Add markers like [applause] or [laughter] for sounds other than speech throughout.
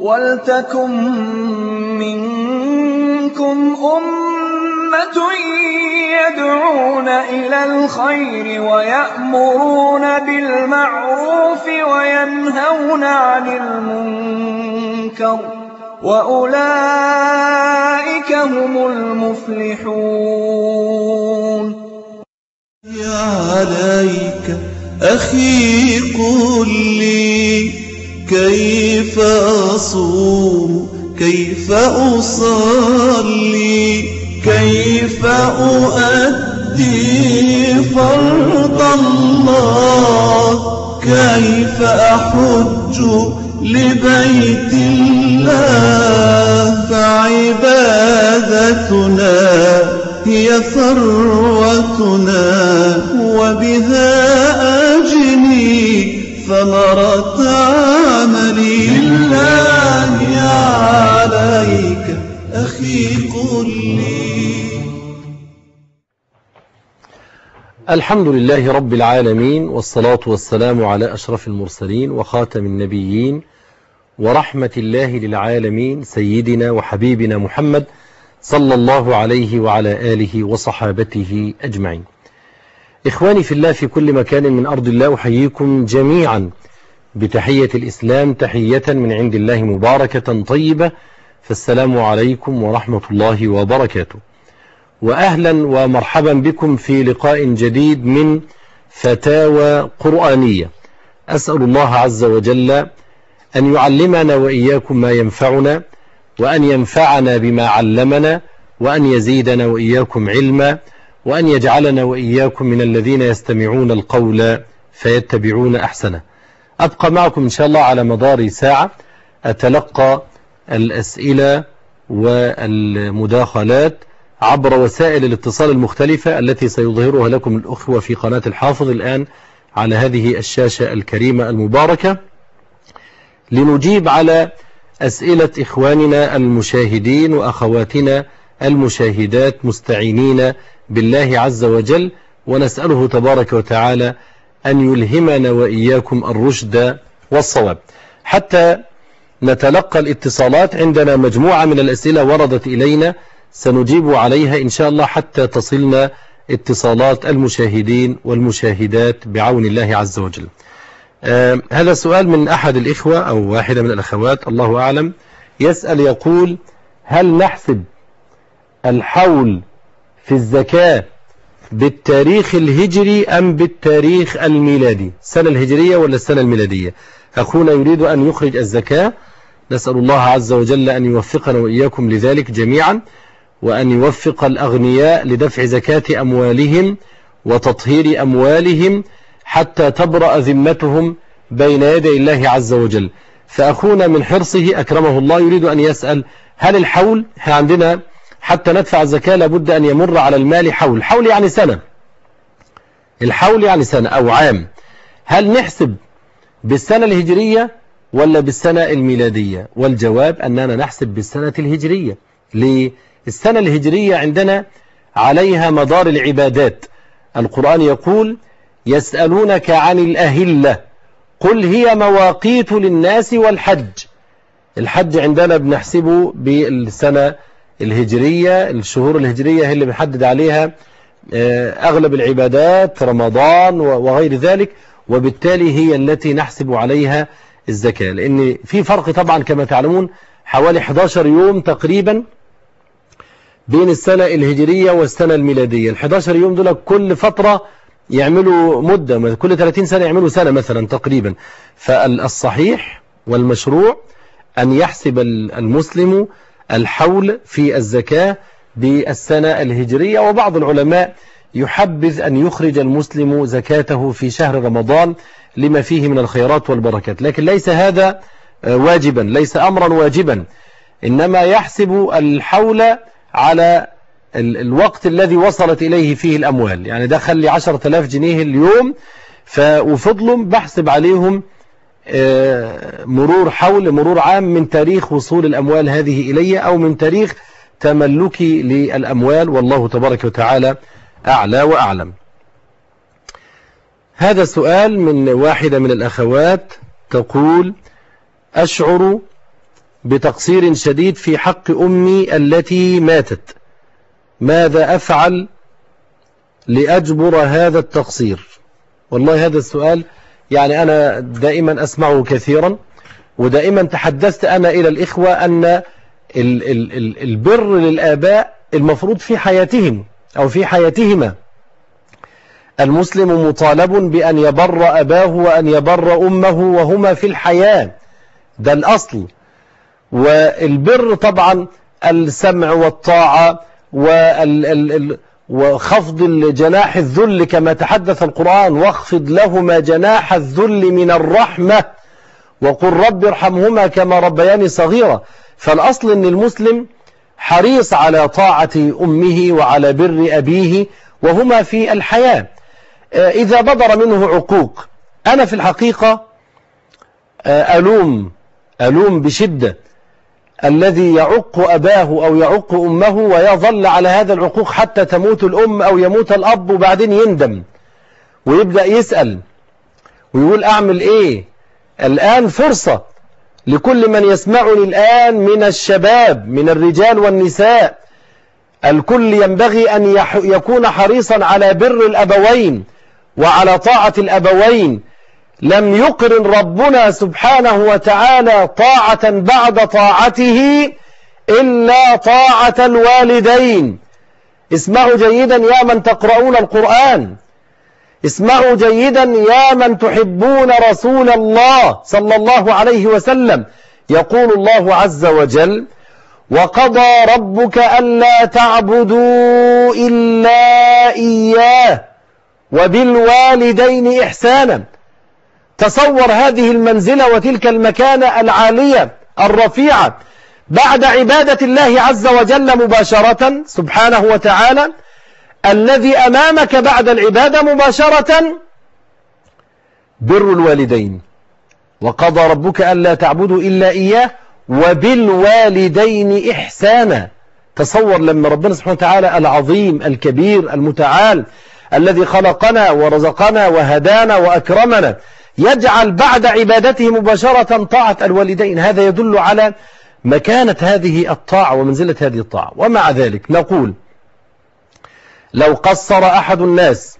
وَلْتَكُن مِّنكُمْ أُمَّةٌ يَدْعُونَ إِلَى الْخَيْرِ وَيَأْمُرُونَ بِالْمَعْرُوفِ وَيَنْهَوْنَ عَنِ الْمُنكَرِ ۚ وَأُولَٰئِكَ هُمُ الْمُفْلِحُونَ. عليك أخي قل لي كيف أصوم؟ كيف أصلي؟ كيف أؤدي فرض الله؟ كيف أحج لبيت الله؟ فعبادتنا هي ثروتنا وبها أجني ثمرة عليك أخي قل لي. الحمد لله رب العالمين والصلاة والسلام على أشرف المرسلين وخاتم النبيين ورحمة الله للعالمين سيدنا وحبيبنا محمد صلى الله عليه وعلى آله وصحابته أجمعين. إخواني في الله في كل مكان من أرض الله أحييكم جميعا. بتحية الإسلام تحية من عند الله مباركة طيبة فالسلام عليكم ورحمة الله وبركاته. وأهلا ومرحبا بكم في لقاء جديد من فتاوى قرآنية. أسأل الله عز وجل أن يعلمنا وإياكم ما ينفعنا وأن ينفعنا بما علمنا وأن يزيدنا وإياكم علما وأن يجعلنا وإياكم من الذين يستمعون القول فيتبعون أحسنه. أبقى معكم إن شاء الله على مدار ساعة. أتلقى الأسئلة والمداخلات عبر وسائل الاتصال المختلفة التي سيظهرها لكم الأخوة في قناة الحافظ الآن على هذه الشاشة الكريمة المباركة. لنجيب على أسئلة إخواننا المشاهدين وأخواتنا المشاهدات مستعينين بالله عز وجل ونسأله تبارك وتعالى أن يلهمنا وإياكم الرشد والصواب. حتى نتلقى الاتصالات عندنا مجموعة من الأسئلة وردت إلينا سنجيب عليها إن شاء الله حتى تصلنا اتصالات المشاهدين والمشاهدات بعون الله عز وجل. آه هذا سؤال من أحد الإخوة أو واحدة من الأخوات الله أعلم يسأل يقول هل نحسب الحول في الزكاة بالتاريخ الهجري أم بالتاريخ الميلادي؟ السنة الهجرية ولا السنة الميلادية؟ أخونا يريد أن يخرج الزكاة. نسأل الله عز وجل أن يوفقنا وإياكم لذلك جميعا وأن يوفق الأغنياء لدفع زكاة أموالهم وتطهير أموالهم حتى تبرأ ذمتهم بين يدي الله عز وجل. فأخونا من حرصه أكرمه الله يريد أن يسأل هل الحول؟ عندنا حتى ندفع الزكاة لابد أن يمر على المال حول. حول يعني سنة. الحول يعني سنة أو عام. هل نحسب بالسنة الهجرية ولا بالسنة الميلادية؟ والجواب أننا نحسب بالسنة الهجرية. ليه السنة الهجرية عندنا عليها مدار العبادات. القرآن يقول يسألونك عن الأهلة. قل هي مواقيت للناس والحج. الحج عندنا بنحسبه بالسنة الهجرية الشهور الهجرية هي اللي بنحدد عليها أغلب العبادات رمضان وغير ذلك وبالتالي هي التي نحسب عليها الزكاة. لأن في فرق طبعا كما تعلمون حوالي 11 يوم تقريبا بين السنة الهجرية والسنة الميلادية. ال 11 يوم دول كل فترة يعملوا مدة كل 30 سنة يعملوا سنة مثلا تقريبا. فالصحيح والمشروع أن يحسب المسلم الحول في الزكاة بالسنة الهجرية وبعض العلماء يحبذ أن يخرج المسلم زكاته في شهر رمضان لما فيه من الخيرات والبركات. لكن ليس هذا واجبا ليس أمرا واجبا. إنما يحسب الحول على الوقت الذي وصلت إليه فيه الأموال. يعني دخل لي عشرة آلاف جنيه اليوم وفضلهم بحسب عليهم مرور حول مرور عام من تاريخ وصول الأموال هذه إلي أو من تاريخ تملكي للأموال. والله تبارك وتعالى أعلى وأعلم. هذا سؤال من واحدة من الأخوات تقول أشعر بتقصير شديد في حق أمي التي ماتت. ماذا أفعل لأجبر هذا التقصير؟ والله هذا السؤال يعني أنا دائما أسمعه كثيرا ودائما تحدثت أنا إلى الإخوة أن ال ال ال البر للآباء المفروض في حياتهم أو في حياتهما. المسلم مطالب بأن يبر أباه وأن يبر أمه وهما في الحياة. ده الأصل. والبر طبعا السمع والطاعة وخفض جناح الذل كما تحدث القرآن واخفض لهما جناح الذل من الرحمة وقل رب ارحمهما كما ربياني صغيرة فالأصل أن المسلم حريص على طاعة أمه وعلى بر أبيه وهما في الحياة. إذا بدر منه عقوق أنا في الحقيقة ألوم ألوم بشدة. الذي يعق أباه أو يعق أمه ويظل على هذا العقوق حتى تموت الأم أو يموت الأب وبعدين يندم. ويبدأ يسأل ويقول أعمل إيه؟ الآن فرصة لكل من يسمعني الآن من الشباب من الرجال والنساء. الكل ينبغي أن يكون حريصا على بر الأبوين وعلى طاعة الأبوين. لم يقرن ربنا سبحانه وتعالى طاعة بعد طاعته إلا طاعة الوالدين. اسمعوا جيدا يا من تقرؤون القرآن. اسمعوا جيدا يا من تحبون رسول الله صلى الله عليه وسلم. يقول الله عز وجل وقضى ربك ألا تعبدوا إلا إياه وبالوالدين إحسانا. تصور هذه المنزلة وتلك المكانة العالية الرفيعة بعد عبادة الله عز وجل مباشرة سبحانه وتعالى الذي أمامك بعد العبادة مباشرة بر الوالدين. وقضى ربك ألا تعبدوا إلا إياه وبالوالدين إحسانا. تصور لما ربنا سبحانه وتعالى العظيم الكبير المتعال الذي خلقنا ورزقنا وهدانا وأكرمنا يجعل بعد عبادته مباشرة طاعة الوالدين. هذا يدل على مكانة هذه الطاعة ومنزلة هذه الطاعة. ومع ذلك نقول لو قصر أحد الناس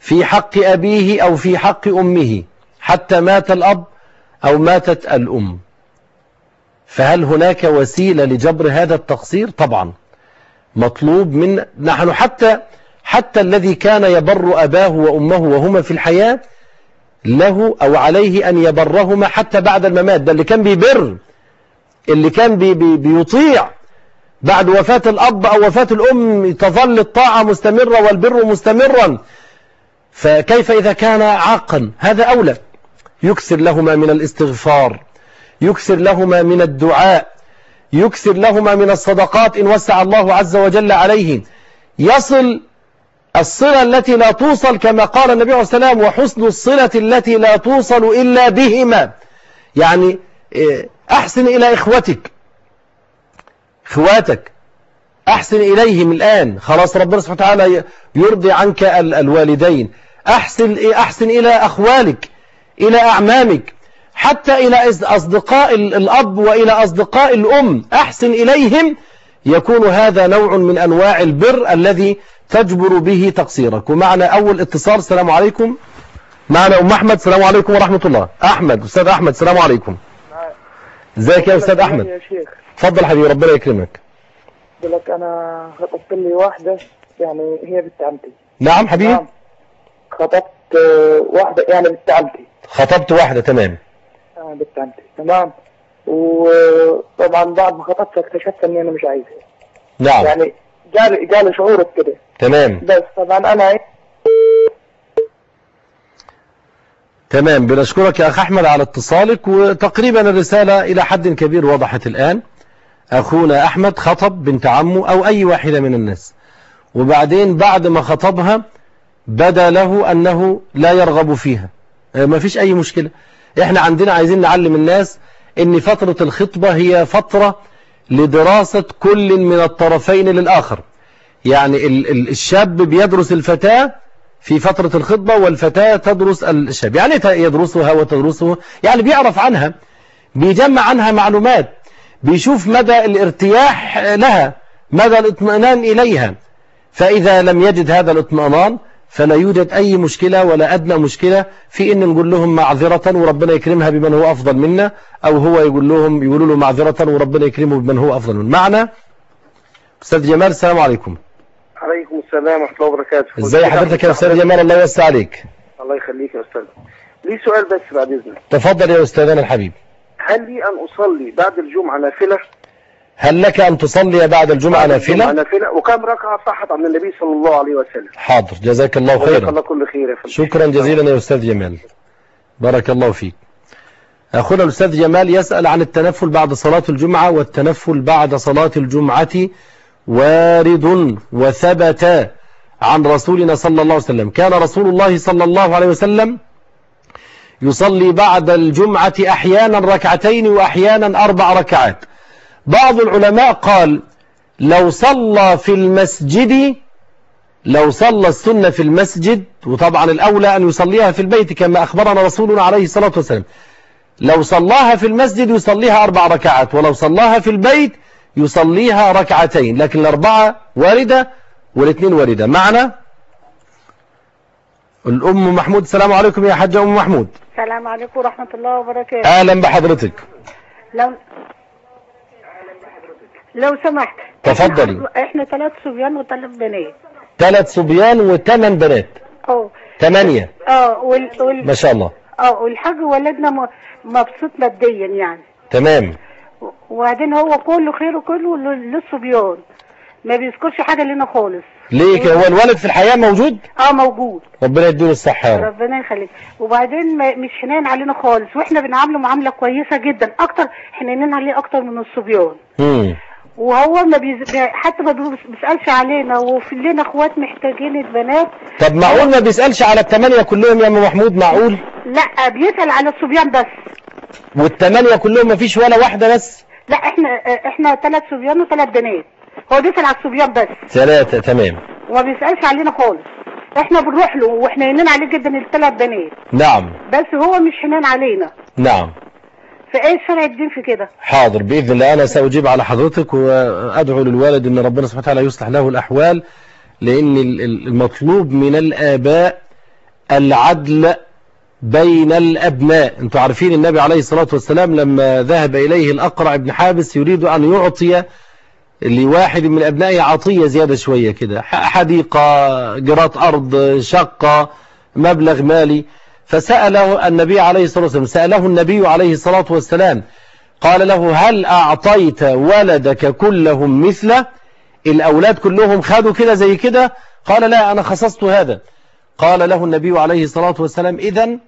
في حق أبيه أو في حق أمه حتى مات الأب أو ماتت الأم فهل هناك وسيلة لجبر هذا التقصير؟ طبعا. مطلوب من نحن حتى حتى الذي كان يبر أباه وأمه وهما في الحياة له أو عليه أن يبرهما حتى بعد الممات. ده اللي كان بيبر اللي كان بي بي بيطيع. بعد وفاة الأب أو وفاة الأم تظل الطاعة مستمرة والبر مستمرا. فكيف إذا كان عاقا؟ هذا أولى. يكثر لهما من الاستغفار. يكثر لهما من الدعاء. يكثر لهما من الصدقات إن وسع الله عز وجل عليه يصل الصلة التي لا توصل كما قال النبي عليه السلام وحسن الصلة التي لا توصل إلا بهما. يعني إيه، أحسن إلى إخوتك. إخواتك. أحسن إليهم الآن. خلاص ربنا سبحانه وتعالى يرضي عنك الوالدين. أحسن, أحسن إلى أخوالك إلى أعمامك حتى إلى أصدقاء الأب وإلى أصدقاء الأم. أحسن إليهم يكون هذا نوع من أنواع البر الذي تجبر به تقصيرك. ومعنا أول اتصال السلام عليكم. معنا أم أحمد السلام عليكم ورحمة الله. أحمد أستاذ أحمد السلام عليكم. إزيك يا أستاذ أحمد؟ يا شيخ. حبيبي ربنا يكرمك. قلت لك أنا خطبت لي واحدة يعني هي بنت عمتي. نعم حبيبي. نعم. خطبت آه، واحدة يعني بنت عمتي. خطبت واحدة تمام. آه، بنت عمتي. تمام. وطبعا بعد ما خطبت اكتشفت إني أنا مش عايزها. نعم. يعني جالي جالي شعور كده تمام. بس طبعا أنا؟ تمام. بنشكرك يا أخ أحمد على اتصالك وتقريبا الرسالة إلى حد كبير وضحت الآن. أخونا أحمد خطب بنت عمه أو أي واحدة من الناس. وبعدين بعد ما خطبها بدا له أنه لا يرغب فيها. آه، ما فيش أي مشكلة. إحنا عندنا عايزين نعلم الناس أن فترة الخطبة هي فترة لدراسة كل من الطرفين للآخر. يعني الشاب بيدرس الفتاة في فترة الخطبة والفتاة تدرس الشاب. يعني يدرسها وتدرسه. يعني بيعرف عنها بيجمع عنها معلومات بيشوف مدى الارتياح لها مدى الاطمئنان إليها. فإذا لم يجد هذا الاطمئنان فلا يوجد أي مشكلة ولا أدنى مشكلة في إن نقول لهم معذرة وربنا يكرمها بمن هو أفضل منا أو هو يقول لهم يقولوا له معذرة وربنا يكرمه بمن هو أفضل منا. معنا أستاذ جمال السلام عليكم. عليكم السلام ورحمة الله وبركاته. ازي حضرتك يا أستاذ جمال؟ الله يوسع عليك. الله يخليك يا أستاذ. لي سؤال بس بعد إذنك. تفضل يا أستاذنا الحبيب. هل لي أن أصلي بعد الجمعة نافلة؟ هل لك أن تصلي بعد الجمعة نافلة؟ نافلة وكم ركعة صحت عن النبي صلى الله عليه وسلم. حاضر جزاك الله خيرا. الله كل خير يا شكرا جزيلا يا أستاذ جمال. بارك الله فيك. أخونا الأستاذ جمال يسأل عن التنفل بعد صلاة الجمعة والتنفل بعد صلاة الجمعة وارد وثبت عن رسولنا صلى الله عليه وسلم. كان رسول الله صلى الله عليه وسلم يصلي بعد الجمعة أحيانا ركعتين وأحيانا أربع ركعات. بعض العلماء قال لو صلى في المسجد لو صلى السنة في المسجد وطبعا الأولى أن يصليها في البيت كما أخبرنا رسولنا عليه الصلاة والسلام لو صلاها في المسجد يصليها أربع ركعات ولو صلاها في البيت يصليها ركعتين لكن الأربعة واردة والاثنين واردة. معنا؟ الأم محمود السلام عليكم يا حاجة أم محمود. السلام عليكم ورحمة الله وبركاته. أهلا بحضرتك. لو لو سمحت. تفضلي. احنا- ثلاث صبيان وثلاث بنات. ثلاث صبيان وثمان بنات. آه ثمانية آه وال... وال... ما شاء الله. آه والحاج ولدنا م... مبسوط ماديا يعني. تمام. وبعدين هو كله خير وكله لل- للصبيان. ما بيذكرش حاجة لنا خالص. ليه كده؟ هو الولد في الحياة موجود؟ آه موجود. ربنا يديله الصحة يا رب. ربنا يخليك. وبعدين ما مش حنين علينا خالص. وإحنا بنعامله معاملة كويسة جدا. أكتر حنينين عليه أكتر من الصبيان. مم. وهو ما بيز... حتى ما بيس- بيسألش علينا وفي لنا أخوات محتاجين البنات. طب معقول ما بيسألش على الثمانية كلهم يا أم محمود؟ معقول؟ لا بيسأل على الصبيان بس. والثمانية كلهم ما فيش ولا واحدة بس؟ لا إحنا إحنا ثلاث صبيان وثلاث بنات. هو بيسأل على الصبيان بس. ثلاثة تمام. وما بيسألش علينا خالص. إحنا بنروح له وإحنا حنين عليه جدا الثلاث بنات. نعم. بس هو مش حنين علينا. نعم. فايه شرع الدين في كده؟ حاضر بإذن الله. أنا سأجيب على حضرتك وأدعو للوالد أن ربنا سبحانه وتعالى يصلح له الأحوال لأن ال- ال- المطلوب من الآباء العدل بين الأبناء. أنتم عارفين النبي عليه الصلاة والسلام لما ذهب إليه الأقرع بن حابس يريد أن يعطي لواحد من أبنائه عطية زيادة شوية كده حديقة جرات أرض شقة مبلغ مالي. فسأله النبي عليه الصلاة والسلام سأله النبي عليه الصلاة والسلام قال له هل أعطيت ولدك كلهم مثله؟ الأولاد كلهم خدوا كده زي كده؟ قال لا أنا خصصت هذا. قال له النبي عليه الصلاة والسلام إذن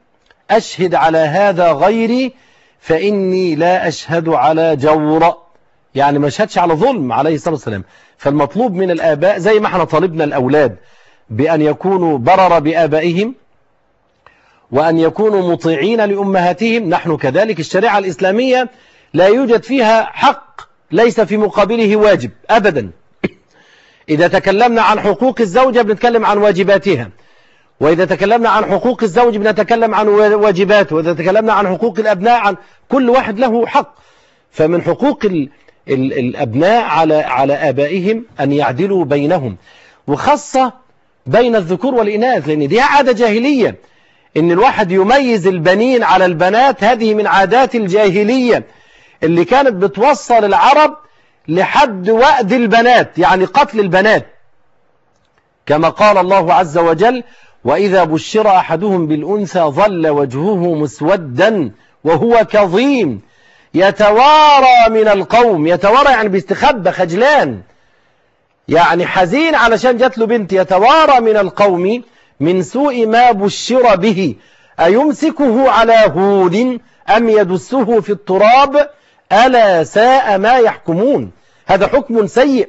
أشهد على هذا غيري فإني لا أشهد على جور. يعني ما شهدش على ظلم عليه الصلاة والسلام. فالمطلوب من الآباء زي ما إحنا طالبنا الأولاد بأن يكونوا برر بآبائهم وأن يكونوا مطيعين لأمهاتهم. نحن كذلك الشريعة الإسلامية لا يوجد فيها حق ليس في مقابله واجب أبدا. إذا تكلمنا عن حقوق الزوجة بنتكلم عن واجباتها. وإذا تكلمنا عن حقوق الزوج بنتكلم عن واجباته. وإذا تكلمنا عن حقوق الأبناء عن كل واحد له حق. فمن حقوق ال ال الأبناء على على آبائهم أن يعدلوا بينهم. وخاصة بين الذكور والإناث لأن دي عادة جاهلية. إن الواحد يميز البنين على البنات هذه من عادات الجاهلية اللي كانت بتوصل العرب لحد وأد البنات يعني قتل البنات. كما قال الله عز وجل وإذا بشر أحدهم بالأنثى ظل وجهه مسودا وهو كظيم. يتوارى من القوم يتوارى يعني بيستخبى خجلان. يعني حزين علشان جات له بنت يتوارى من القوم من سوء ما بشر به أيمسكه على هود أم يدسه في التراب؟ ألا ساء ما يحكمون؟ هذا حكم سيء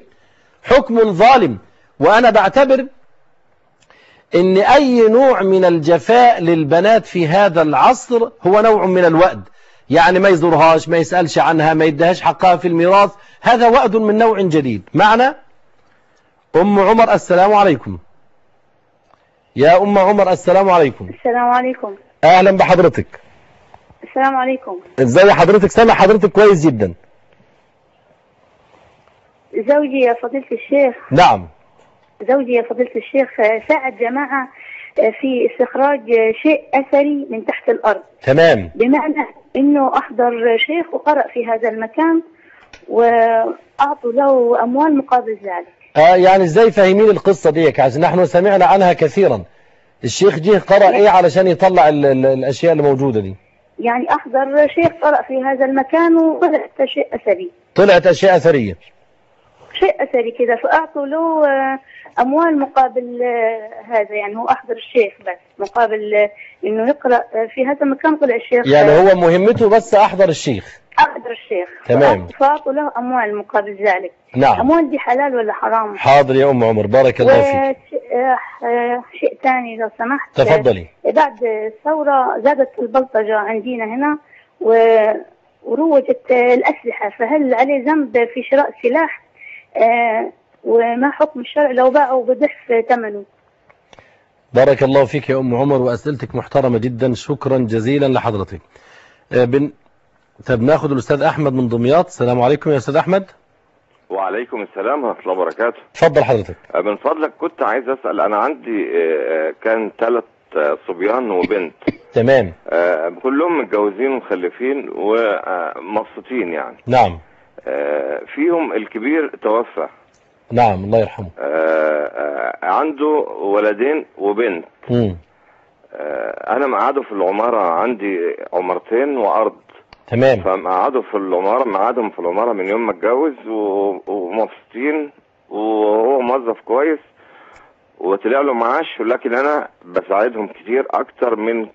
حكم ظالم. وأنا بعتبر إن أي نوع من الجفاء للبنات في هذا العصر هو نوع من الوأد. يعني ما يزورهاش ما يسألش عنها ما يدهاش حقها في الميراث هذا وأد من نوع جديد. معنا أم عمر السلام عليكم. يا أم عمر السلام عليكم. السلام عليكم. أهلا بحضرتك. السلام عليكم. إزاي حضرتك؟ سامع حضرتك كويس جدا. زوجي يا فضيلة الشيخ. نعم. زوجي يا فضيلة الشيخ ساعد جماعة في استخراج شيء أثري من تحت الأرض. تمام. بمعنى أنه أحضر شيخ وقرأ في هذا المكان وأعطوا له أموال مقابل ذلك. آه يعني إزاي فاهمين القصة دي عشان نحن سمعنا عنها كثيرا. الشيخ جه قرأ إيه علشان يطلع ال ال الأشياء اللي موجودة دي؟ يعني أحضر شيخ قرأ في هذا المكان وطلعت شيء أثري. طلعت أشياء أثرية. شيء أثري كذا فأعطوا له آه، أموال مقابل آه، هذا يعني هو أحضر الشيخ بس مقابل آه، إنه يقرأ في هذا المكان طلع الشيخ يعني هو مهمته بس أحضر الشيخ. تمام. فأعطوا- فأعطوا له أموال مقابل ذلك. نعم. أموال دي حلال ولا حرام؟ حاضر يا أم عمر بارك الله فيك. وشيء ثاني لو سمحت. تفضلي. بعد الثورة زادت البلطجة عندنا هنا و- وروجت الأسلحة. فهل عليه ذنب في شراء سلاح؟ آه، وما حكم الشرع لو باعوا بضعف ثمنه؟ بارك الله فيك يا أم عمر وأسئلتك محترمة جدا. شكرا جزيلا لحضرتك. آه، بن... طب ناخد الأستاذ أحمد من دمياط. السلام عليكم يا أستاذ أحمد. وعليكم السلام ورحمة الله وبركاته. اتفضل حضرتك. آه، من فضلك كنت عايز أسأل أنا عندي آه، آه، كان ثلاث صبيان وبنت. تمام. كلهم متجوزين ومخلفين ومبسوطين يعني. نعم. فيهم الكبير توفى. نعم الله يرحمه. عنده ولدين وبنت. مم. آه، أنا مقعده في العمارة عندي عمارتين وأرض. تمام. فمقعده في العمارة مقعدهم في العمارة من يوم ما اتجوز ومبسوطين وهو موظف كويس وطلع له معاش ولكن أنا بساعدهم كتير أكتر من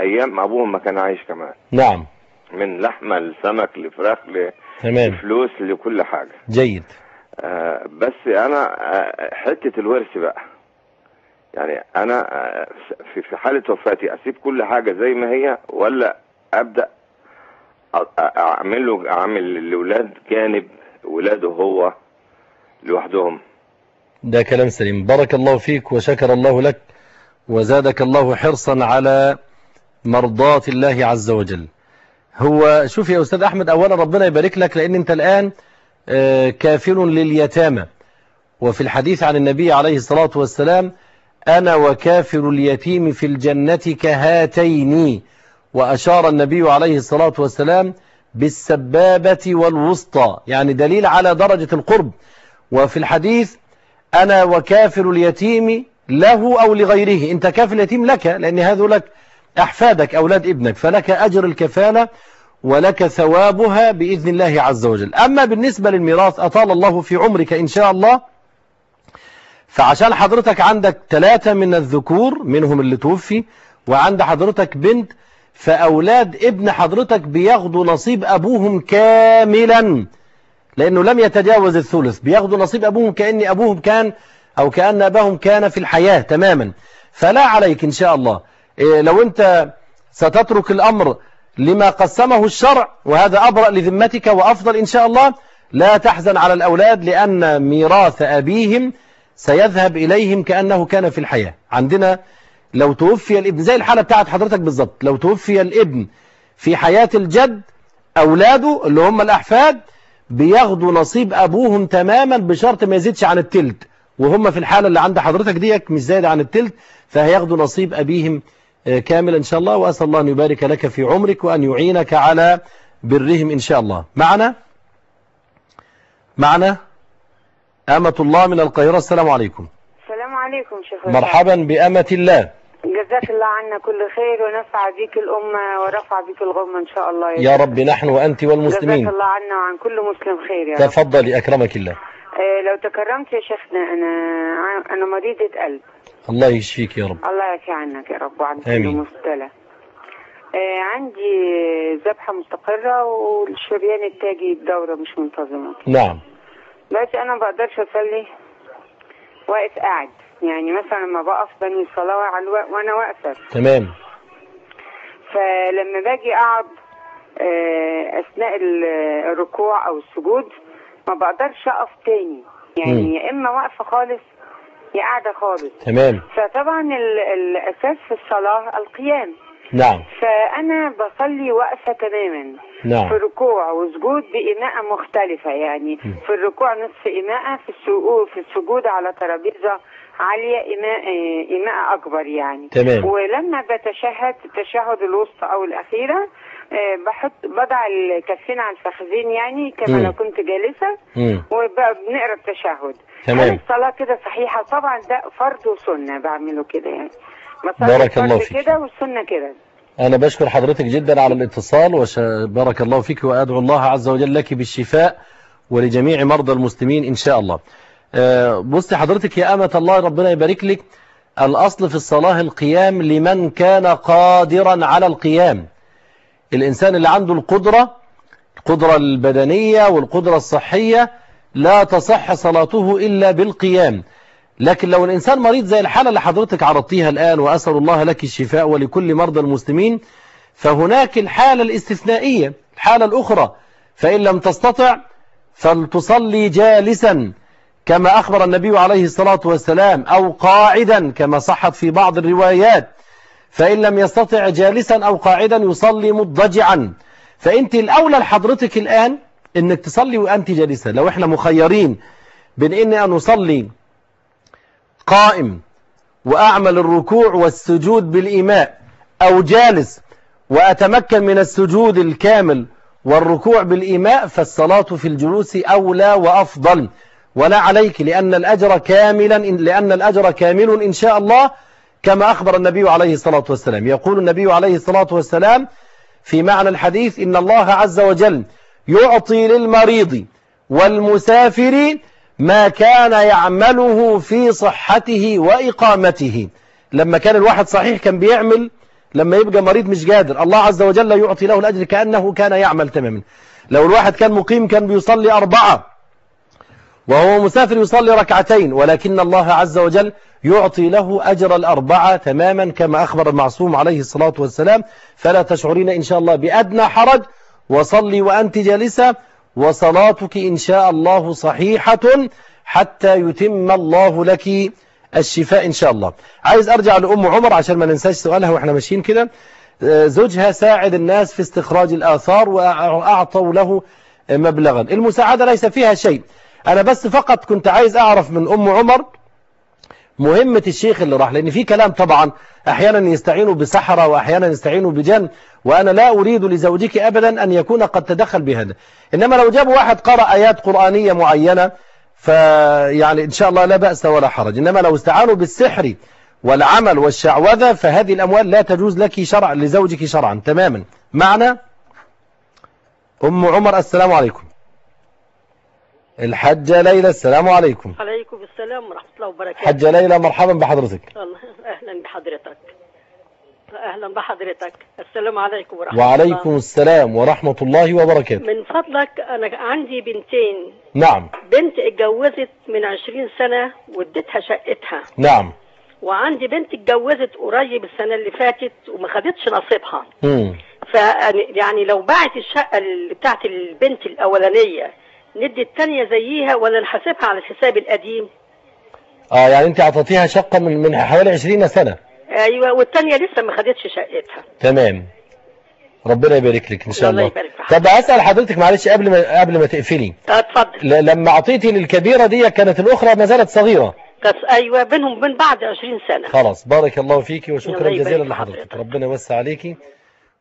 أيام أبوهم ما كان عايش كمان. نعم. من لحمة لسمك لفراخ تمام. لفلوس لكل حاجة. جيد. آه بس أنا آه حتة الورث بقى. يعني أنا آه في حالة وفاتي أسيب كل حاجة زي ما هي ولا أبدأ أ- أعمل للاولاد جانب ولاده هو لوحدهم. ده كلام سليم. بارك الله فيك وشكر الله لك وزادك الله حرصا على مرضاة الله عز وجل. هو شوف يا أستاذ أحمد أولا ربنا يبارك لك لأن أنت الآن آه، كافر لليتامى. وفي الحديث عن النبي عليه الصلاة والسلام أنا وكافر اليتيم في الجنة كهاتين. وأشار النبي عليه الصلاة والسلام بالسبابة والوسطى يعني دليل على درجة القرب. وفي الحديث أنا وكافر اليتيم له أو لغيره أنت كافر اليتيم لك لأن هذولك أحفادك أولاد ابنك فلك أجر الكفالة ولك ثوابها بإذن الله عز وجل. أما بالنسبة للميراث أطال الله في عمرك إن شاء الله. فعشان حضرتك عندك ثلاثة من الذكور منهم اللي توفي وعند حضرتك بنت فأولاد ابن حضرتك بياخدوا نصيب أبوهم كاملا لأنه لم يتجاوز الثلث بياخدوا نصيب أبوهم كأن أبوهم كان أو كأن أباهم كان في الحياة تماما. فلا عليك إن شاء الله. إيه لو أنت ستترك الأمر لما قسمه الشرع وهذا أبرأ لذمتك وأفضل إن شاء الله لا تحزن على الأولاد لأن ميراث أبيهم سيذهب إليهم كأنه كان في الحياة. عندنا لو توفي الابن زي الحالة بتاعت حضرتك بالظبط لو توفي الابن في حياة الجد أولاده اللي هم الأحفاد بياخدوا نصيب أبوهم تماما بشرط ما يزيدش عن التلت. وهم في الحالة اللي عند حضرتك ديك مش زايد عن التلت فهياخدوا نصيب أبيهم آه، كامل إن شاء الله. وأسأل الله أن يبارك لك في عمرك وأن يعينك على برهم إن شاء الله. معنا؟ معنا؟ أمة الله من القاهرة. السلام عليكم. عليكم شيخ مرحبا بأمة الله. جزاك الله عنا كل خير ونفع بك الأمة ورفع بك الغمة إن شاء الله يا رب. نحن وأنت والمسلمين. جزاك الله عنا وعن كل مسلم خير يا رب. تفضلي أكرمك الله. آه لو تكرمت يا شيخنا أنا أنا مريضة قلب. الله يشفيك يا رب. الله يعفي عنك يا رب وعن كل. مبتلى. آه عندي ذبحة مستقرة والشريان التاجي الدورة مش منتظمة. نعم. بس أنا ما بقدرش أصلي واقف قاعد. يعني مثلا لما بقف بني الصلاة على الوقت وأنا واقفة. تمام. فلما باجي أقعد آه، أثناء ال- الركوع أو السجود ما بقدرش أقف تاني. مم. يعني يا إما واقفة خالص يا قاعدة خالص. تمام. فطبعا ال- الأساس في الصلاة القيام. نعم. فأنا بصلي واقفة تماما. نعم. في ركوع وسجود بإماءة مختلفة. يعني في الركوع نصف إماءة في السجود في السجود على ترابيزة عالية إماء إماءة أكبر يعني تمام. ولما بتشهد التشهد الوسطى أو الأخيرة آه، بحط بضع الكفين على الفخذين يعني كما. لو كنت جالسة. وبنقرأ التشهد تمام. هل الصلاة كده صحيحة طبعا ده فرض وسنة بعمله كده يعني بارك الله فيك. كده والسنة كده أنا بشكر حضرتك جدا على الاتصال وبارك الله فيك وأدعو الله عز وجل لك بالشفاء ولجميع مرضى المسلمين إن شاء الله آه، بصي حضرتك يا أمة الله ربنا يبارك لك. الأصل في الصلاة القيام لمن كان قادرا على القيام. الإنسان اللي عنده القدرة القدرة البدنية والقدرة الصحية لا تصح صلاته إلا بالقيام. لكن لو الإنسان مريض زي الحالة اللي حضرتك عرضتيها الآن وأسأل الله لك الشفاء ولكل مرضى المسلمين فهناك الحالة الاستثنائية الحالة الأخرى. فإن لم تستطع فلتصلي جالسا. كما أخبر النبي عليه الصلاة والسلام أو قاعدا كما صحت في بعض الروايات فإن لم يستطع جالسا أو قاعدا يصلي مضجعا فأنت الأولى لحضرتك الآن أنك تصلي وأنت جالسة. لو إحنا مخيرين بين إني أن أصلي قائم وأعمل الركوع والسجود بالإيماء أو جالس وأتمكن من السجود الكامل والركوع بالإيماء فالصلاة في الجلوس أولى وأفضل. ولا عليك لأن الأجر كاملا لأن الأجر كامل إن شاء الله كما أخبر النبي عليه الصلاة والسلام. يقول النبي عليه الصلاة والسلام في معنى الحديث إن الله عز وجل يعطي للمريض والمسافر ما كان يعمله في صحته وإقامته. لما كان الواحد صحيح كان بيعمل لما يبقى مريض مش قادر. الله عز وجل يعطي له الأجر كأنه كان يعمل تماما. لو الواحد كان مقيم كان بيصلي أربعة وهو مسافر يصلي ركعتين ولكن الله عز وجل يعطي له أجر الأربعة تماما كما أخبر المعصوم عليه الصلاة والسلام. فلا تشعرين إن شاء الله بأدنى حرج. وصلي وأنت جالسة. وصلاتك إن شاء الله صحيحة حتى يتم الله لك الشفاء إن شاء الله. عايز أرجع لأم عمر عشان ما ننساش سؤالها وإحنا ماشيين كده. آه، زوجها ساعد الناس في استخراج الآثار وأعطوا له مبلغا. المساعدة ليس فيها شيء. أنا بس فقط كنت عايز أعرف من أم عمر مهمة الشيخ اللي راح لأن في كلام طبعا أحيانا يستعينوا بسحرة وأحيانا يستعينوا بجن وأنا لا أريد لزوجك أبدا أن يكون قد تدخل بهذا. إنما لو جابوا واحد قرأ آيات قرآنية معينة فيعني إن شاء الله لا بأس ولا حرج. إنما لو استعانوا بالسحر والعمل والشعوذة فهذه الأموال لا تجوز لك شرع لزوجك شرعا تماما. معنى؟ أم عمر السلام عليكم. الحجة ليلى السلام عليكم. عليكم السلام ورحمة الله وبركاته. حجة ليلى مرحبا بحضرتك. الله أهلا بحضرتك. أهلا بحضرتك. السلام عليكم ورحمة وعليكم الله السلام ورحمة الله وبركاته. من فضلك أنا عندي بنتين. نعم. بنت اتجوزت من عشرين سنة واديتها شقتها. نعم. وعندي بنت اتجوزت قريب السنة اللي فاتت وما خدتش نصيبها. مم. ف يعني لو باعت الشقة بتاعت البنت الأولانية ندي التانية زيها ولا نحاسبها على الحساب القديم؟ آه يعني أنت أعطيتيها شقة من من حوالي 20 سنة. أيوة والتانية لسه ما خدتش شقتها. تمام. ربنا يبارك لك إن شاء الله الله. طب أسأل حضرتك معلش قبل ما قبل ما تقفلي. اتفضل. ل- لما أعطيتي للكبيرة دي كانت الأخرى ما زالت صغيرة. بس أيوة بينهم وبين بعض عشرين سنة. خلاص بارك الله فيك وشكرا جزيلا لحضرتك. ربنا يوسع عليكي.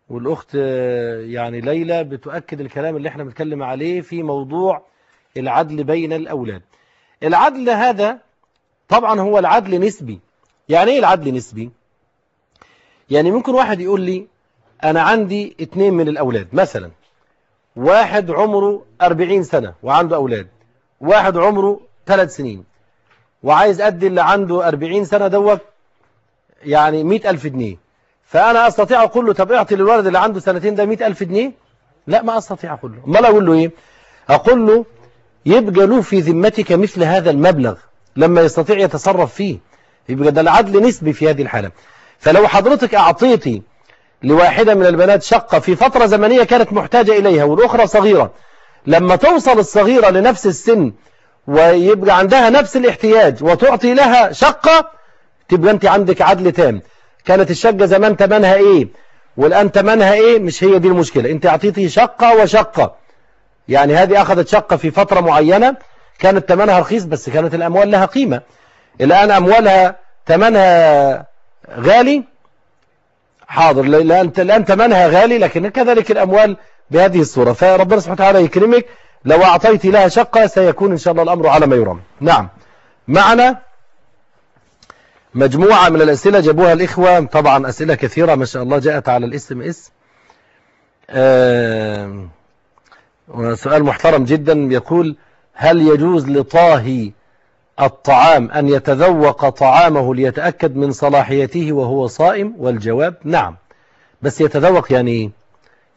والأخت آه، يعني ليلى بتؤكد الكلام اللي إحنا بنتكلم عليه في موضوع العدل بين الأولاد. العدل هذا طبعا هو العدل نسبي. يعني إيه العدل نسبي؟ يعني ممكن واحد يقول لي أنا عندي اتنين من الأولاد مثلا واحد عمره 40 سنة وعنده أولاد واحد عمره 3 سنين وعايز أدي اللي عنده 40 سنة دوت يعني 100 ألف جنيه. فأنا أستطيع أقول له طب اعطي للولد اللي عنده سنتين ده 100 ألف جنيه؟ لا ما أستطيع أقول له أمال أقول له إيه؟ أقول له يبقى له في ذمتك مثل هذا المبلغ لما يستطيع يتصرف فيه. يبقى ده العدل نسبي في هذه الحالة. فلو حضرتك أعطيتي لواحدة من البنات شقة في فترة زمنية كانت محتاجة إليها والأخرى صغيرة لما توصل الصغيرة لنفس السن ويبقى عندها نفس الاحتياج وتعطي لها شقة تبقى أنت عندك عدل تام. كانت الشقة زمان تمنها إيه؟ والآن تمنها إيه؟ مش هي دي المشكلة. أنت أعطيته شقة وشقة. يعني هذه أخذت شقة في فترة معينة كانت تمنها رخيص بس كانت الأموال لها قيمة. الآن أموالها تمنها غالي؟ حاضر. الآن تمنها غالي لكن كذلك الأموال بهذه الصورة. فربنا سبحانه وتعالى يكرمك. لو أعطيت لها شقة سيكون إن شاء الله الأمر على ما يرام. نعم. معنا مجموعة من الأسئلة جابوها الإخوة. طبعا أسئلة كثيرة ما شاء الله جاءت على ال SMS. سؤال محترم جدا يقول هل يجوز لطاهي الطعام أن يتذوق طعامه ليتأكد من صلاحيته وهو صائم؟ والجواب نعم. بس يتذوق يعني إيه؟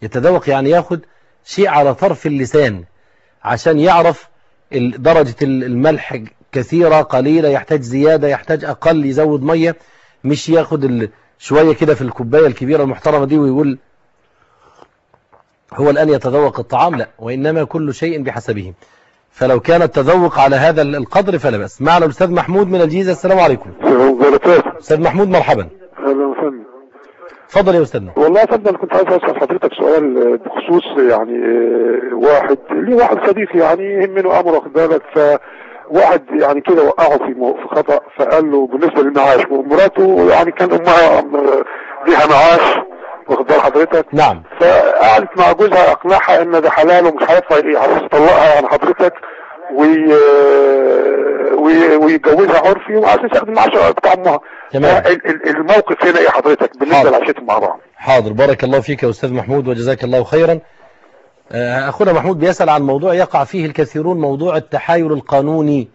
يتذوق يعني ياخد شيء على طرف اللسان عشان يعرف درجة الملح كثيرة قليلة يحتاج زيادة يحتاج أقل يزود مية. مش ياخد شوية كده في الكوباية الكبيرة المحترمة دي ويقول هو الآن يتذوق الطعام؟ لا وإنما كل شيء بحسبه. فلو كان التذوق على هذا القدر فلا بأس. معنا الأستاذ محمود من الجيزة السلام عليكم. أستاذ محمود مرحبا. أهلا وسهلا. تفضل يا أستاذنا. والله فندم كنت عايز أسأل حضرتك سؤال بخصوص يعني آه، واحد ليه واحد صديقي يعني يهمني امره واخد بالك فواحد يعني كده وقعه في في خطأ فقال له بالنسبة للمعاش ومراته يعني كان أمها ليها معاش واخد بال حضرتك. نعم. فقعدت مع جوزها أقنعها إن ده حلال ومش هينفع إيه عايز تطلقها عن حضرتك وي... وي... ويتجوزها عرفي وعشان ياخد المعاش بتاع أمها. تمام. ال- ال- الموقف هنا إيه حضرتك؟ بالنسبة حاضر. لعيشتهم مع بعض حاضر. بارك الله فيك يا أستاذ محمود وجزاك الله خيرا. أخونا محمود بيسأل عن موضوع يقع فيه الكثيرون موضوع التحايل القانوني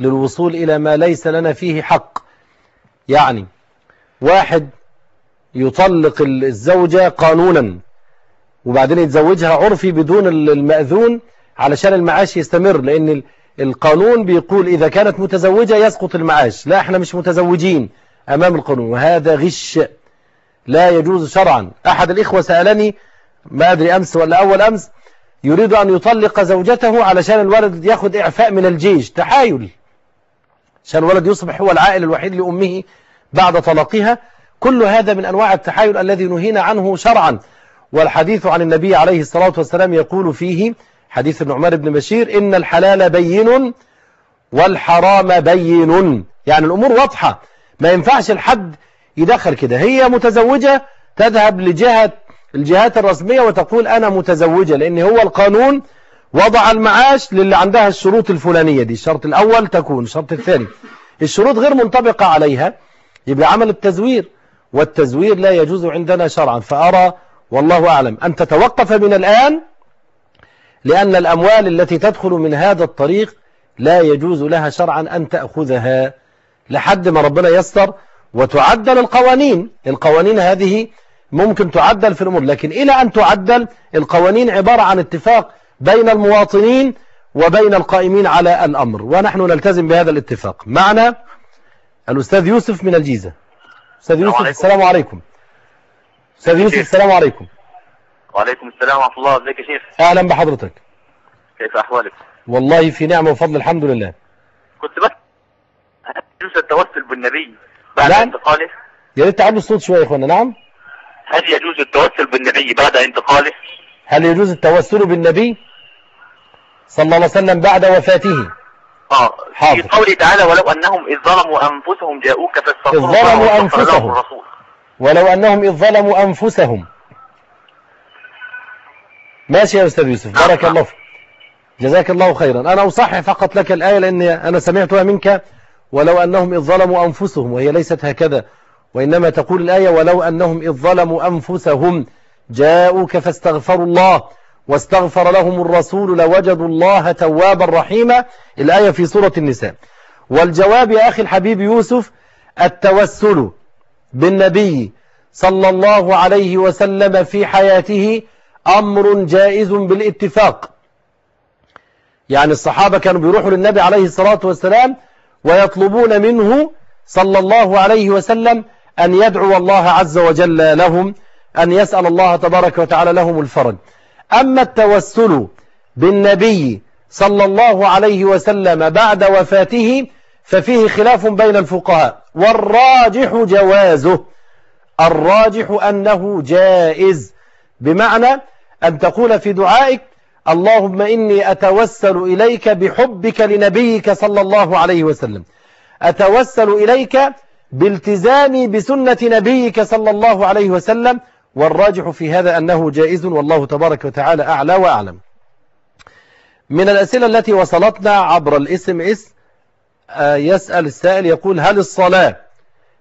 للوصول إلى ما ليس لنا فيه حق. يعني واحد يطلق الزوجة قانونا وبعدين يتزوجها عرفي بدون المأذون علشان المعاش يستمر لأن ال- القانون بيقول إذا كانت متزوجة يسقط المعاش. لا إحنا مش متزوجين أمام القانون وهذا غش لا يجوز شرعا. أحد الإخوة سألني ما أدري أمس ولا أول أمس يريد أن يطلق زوجته علشان الولد ياخد إعفاء من الجيش. تحايل. عشان الولد يصبح هو العائل الوحيد لأمه بعد طلاقها. كل هذا من أنواع التحايل الذي نهينا عنه شرعا. والحديث عن النبي عليه الصلاة والسلام يقول فيه حديث النعمان بن بشير إن الحلال بين والحرام بين يعني الأمور واضحة. ما ينفعش الحد يدخل كده. هي متزوجة تذهب لجهة الجهات الرسمية وتقول أنا متزوجة لأن هو القانون وضع المعاش للي عندها الشروط الفلانية دي. الشرط الأول تكون الشرط الثاني. الشروط غير منطبقة عليها يبقى عمل التزوير والتزوير لا يجوز عندنا شرعا. فأرى والله أعلم. أن تتوقف من الآن لأن الأموال التي تدخل من هذا الطريق لا يجوز لها شرعا أن تأخذها لحد ما ربنا يستر وتعدل القوانين. القوانين هذه ممكن تعدل في الأمور لكن إلى أن تعدل القوانين عبارة عن اتفاق بين المواطنين وبين القائمين على الأمر ونحن نلتزم بهذا الاتفاق. معنا الأستاذ يوسف من الجيزة. أستاذ يوسف عليكم. السلام عليكم. أستاذ يوسف السلام عليكم. وعليكم السلام ورحمة الله. إزيك يا شيخ؟ أهلا بحضرتك. كيف أحوالك؟ والله في نعمة وفضل الحمد لله. كنت بس يجوز التوسل بالنبي بعد نعم. انتقاله. يا ريت تعلوا الصوت شوية يا إخوانا نعم. هل يجوز التوسل بالنبي بعد انتقاله؟ هل يجوز التوسل بالنبي صلى الله عليه وسلم بعد وفاته؟ آه حاضر. في قوله تعالى ولو أنهم إذ ظلموا أنفسهم جاءوك إذ فاستغفروا ظلموا أنفسهم. ولو أنهم إذ ظلموا أنفسهم. ماشي يا أستاذ يوسف. بارك الله فيك. جزاك الله خيرا. أنا أصحح فقط لك الآية لأن أنا سمعتها منك. ولو أنهم إذ ظلموا أنفسهم وهي ليست هكذا. وإنما تقول الآية ولو أنهم إذ ظلموا أنفسهم جاءوك فاستغفروا الله واستغفر لهم الرسول لوجدوا الله توابا رحيما الآية في سورة النساء. والجواب يا أخي الحبيب يوسف التوسل بالنبي صلى الله عليه وسلم في حياته أمر جائز بالاتفاق. يعني الصحابة كانوا بيروحوا للنبي عليه الصلاة والسلام ويطلبون منه صلى الله عليه وسلم أن يدعو الله عز وجل لهم أن يسأل الله تبارك وتعالى لهم الفرج. أما التوسل بالنبي صلى الله عليه وسلم بعد وفاته ففيه خلاف بين الفقهاء. والراجح جوازه. الراجح أنه جائز. بمعنى أن تقول في دعائك اللهم إني أتوسل إليك بحبك لنبيك صلى الله عليه وسلم. أتوسل إليك بالتزامي بسنة نبيك صلى الله عليه وسلم والراجح في هذا أنه جائز والله تبارك وتعالى أعلى وأعلم. من الأسئلة التي وصلتنا عبر الاسم إس يسأل السائل يقول هل الصلاة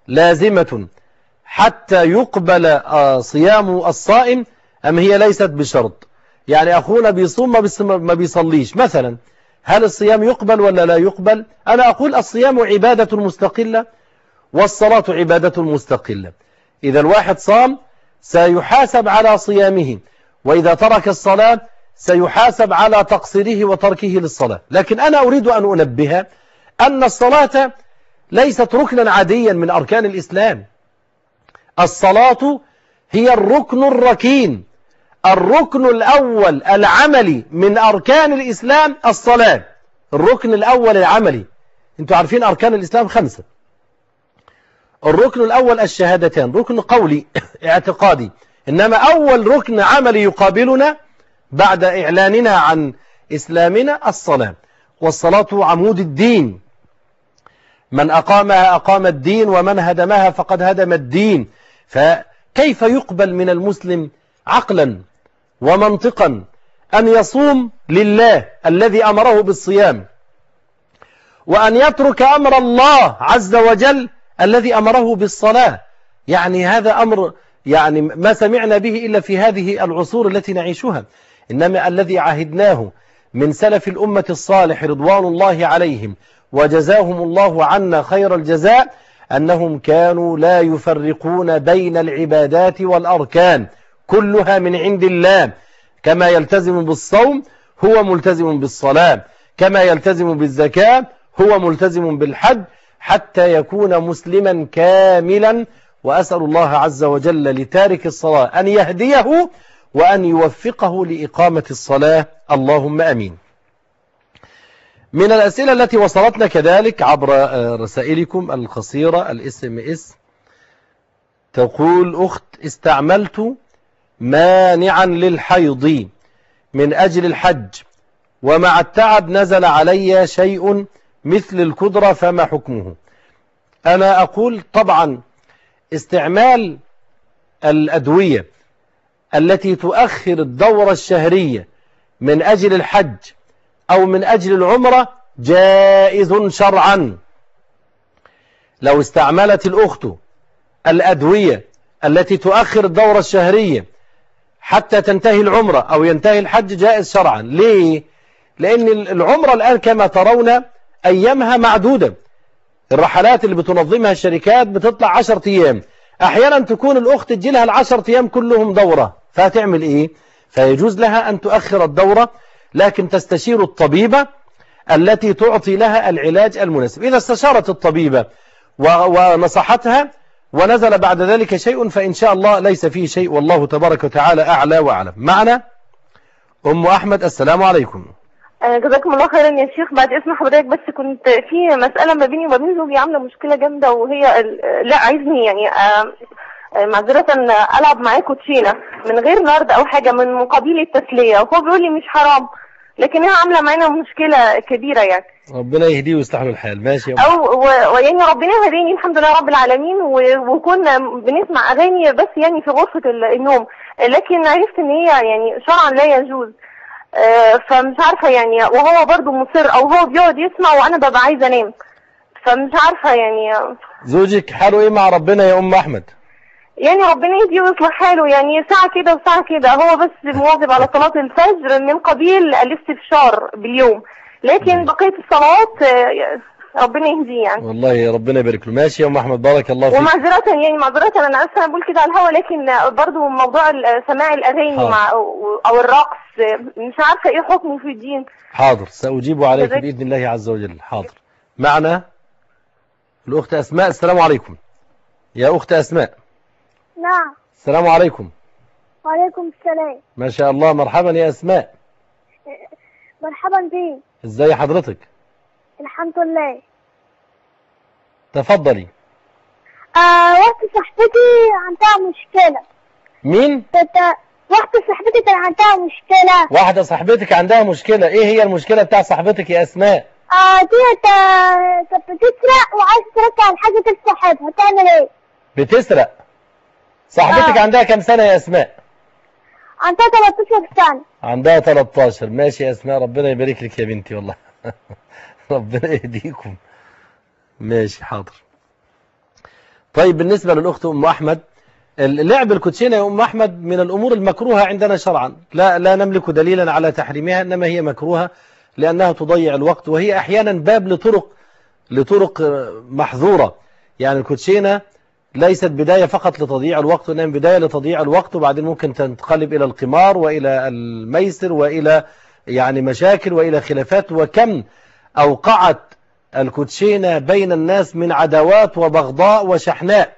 لازمة حتى يقبل آه، صيام الصائم أم هي ليست بشرط؟ يعني أخونا بيصوم ما بيص- ما بيصليش. مثلا هل الصيام يقبل ولا لا يقبل؟ أنا أقول الصيام عبادة مستقلة والصلاة عبادة مستقلة. إذا الواحد صام سيحاسب على صيامه وإذا ترك الصلاة سيحاسب على تقصيره وتركه للصلاة. لكن أنا أريد أن أنبه أن الصلاة ليست ركنا عاديا من أركان الإسلام. الصلاة هي الركن الركين الركن الأول العملي من أركان الإسلام الصلاة. الركن الأول العملي. أنتوا عارفين أركان الإسلام خمسة. الركن الأول الشهادتان ركن قولي [coughs] اعتقادي. إنما أول ركن عملي يقابلنا بعد إعلاننا عن إسلامنا الصلاة والصلاة عمود الدين. من أقامها أقام الدين ومن هدمها فقد هدم الدين. فكيف يقبل من المسلم عقلا ومنطقا أن يصوم لله الذي أمره بالصيام؟ وأن يترك أمر الله عز وجل الذي أمره بالصلاة. يعني هذا أمر يعني ما سمعنا به إلا في هذه العصور التي نعيشها. إنما الذي عهدناه من سلف الأمة الصالح رضوان الله عليهم وجزاهم الله عنا خير الجزاء أنهم كانوا لا يفرقون بين العبادات والأركان. كلها من عند الله. كما يلتزم بالصوم هو ملتزم بالصلاة. كما يلتزم بالزكاة هو ملتزم بالحج حتى يكون مسلما كاملا وأسأل الله عز وجل لتارك الصلاة أن يهديه وأن يوفقه لإقامة الصلاة. اللهم أمين. من الأسئلة التي وصلتنا كذلك عبر رسائلكم القصيرة الإس إم إس. تقول أخت استعملت مانعا للحيض من أجل الحج ومع التعب نزل علي شيء مثل الكدرة فما حكمه. أنا أقول طبعا استعمال الأدوية التي تؤخر الدورة الشهرية من أجل الحج أو من أجل العمرة جائز شرعا. لو استعملت الأخت الأدوية التي تؤخر الدورة الشهرية حتى تنتهي العمرة أو ينتهي الحج جائز شرعا. ليه؟ لأن العمرة الآن كما ترون أيامها معدودة. الرحلات اللي بتنظمها الشركات بتطلع عشر أيام. أحيانا تكون الأخت تجيلها العشر أيام كلهم دورة. فتعمل إيه؟ فيجوز لها أن تؤخر الدورة لكن تستشير الطبيبة التي تعطي لها العلاج المناسب. إذا استشارت الطبيبة ونصحتها ونزل بعد ذلك شيء فإن شاء الله ليس فيه شيء. والله تبارك وتعالى أعلى وأعلم. معنا أم أحمد السلام عليكم. جزاكم الله خيرا يا شيخ. بعد اسم حضرتك بس كنت في مسألة ما بيني وما بين زوجي عاملة مشكلة جامدة وهي لا عايزني يعني آه، آه، معذرة ألعب معاه كوتشينة من غير نرد أو حاجة من مقابل التسلية. وهو بيقول لي مش حرام لكن هي عاملة معانا مشكلة كبيرة يعني. ربنا يهديه ويصلح له الحال. ماشي يا أم أو و- ويعني ربنا هديني الحمد لله رب العالمين وكنا بنسمع أغاني بس يعني في غرفة ال- النوم. لكن عرفت إن هي يعني شرعا لا يجوز. آه، فمش عارفة يعني وهو برضو مصر أو هو بيقعد يسمع وأنا ببقى عايزة أنام. فمش عارفة يعني. زوجك حاله إيه مع ربنا يا أم أحمد؟ يعني ربنا يهديه ويصلح حاله. يعني ساعة كده وساعة كده. هو بس مواظب على صلاة الفجر من قبيل الاستفشار باليوم. لكن بقية الصلوات آه، ربنا يهديه يعني. والله ربنا يبارك له. ماشي يا أم أحمد بارك الله فيك. ومعذرة يعني معذرة. أنا أنا بقول كده على الهوا لكن برضو موضوع سماع الأغاني حاضر. مع أو الرقص مش عارفة إيه حكمه في الدين. حاضر. سأجيب عليك جزاك- بإذن الله عز وجل. حاضر. معنا الأخت أسماء. السلام عليكم. يا أخت أسماء. نعم. السلام عليكم. وعليكم السلام. ما شاء الله. مرحبا يا أسماء. مرحبا بك إزاي حضرتك؟ الحمد لله. تفضلي. آه واحدة صاحبتي عندها مشكلة. مين؟ كانت واحدة صاحبتي كان عندها مشكلة. واحدة صاحبتك عندها مشكلة. إيه هي المشكلة بتاع صاحبتك يا أسماء؟ ديت آه، كانت بتسرق وعايزة ترجع الحاجة دي لصاحبها تعمل إيه؟ بتسرق. صاحبتك آه. عندها كام سنة يا أسماء؟ عندها 13 سنة. عندها 13 ماشي يا أسماء ربنا يبارك لك يا بنتي والله. [laughs] ربنا [laughs] يهديكم ماشي حاضر. طيب بالنسبة للأخت أم أحمد اللعب الكوتشينة يا أم أحمد من الأمور المكروهة عندنا شرعا. لا, لا نملك دليلا على تحريمها إنما هي مكروهة لأنها تضيع الوقت وهي أحيانا باب لطرق لطرق محظورة. يعني الكوتشينة ليست بداية فقط لتضييع الوقت وإنما بداية لتضييع الوقت وبعدين ممكن تنقلب إلى القمار وإلى الميسر وإلى يعني مشاكل وإلى خلافات وكم أوقعت الكوتشينة بين الناس من عداوات وبغضاء وشحناء.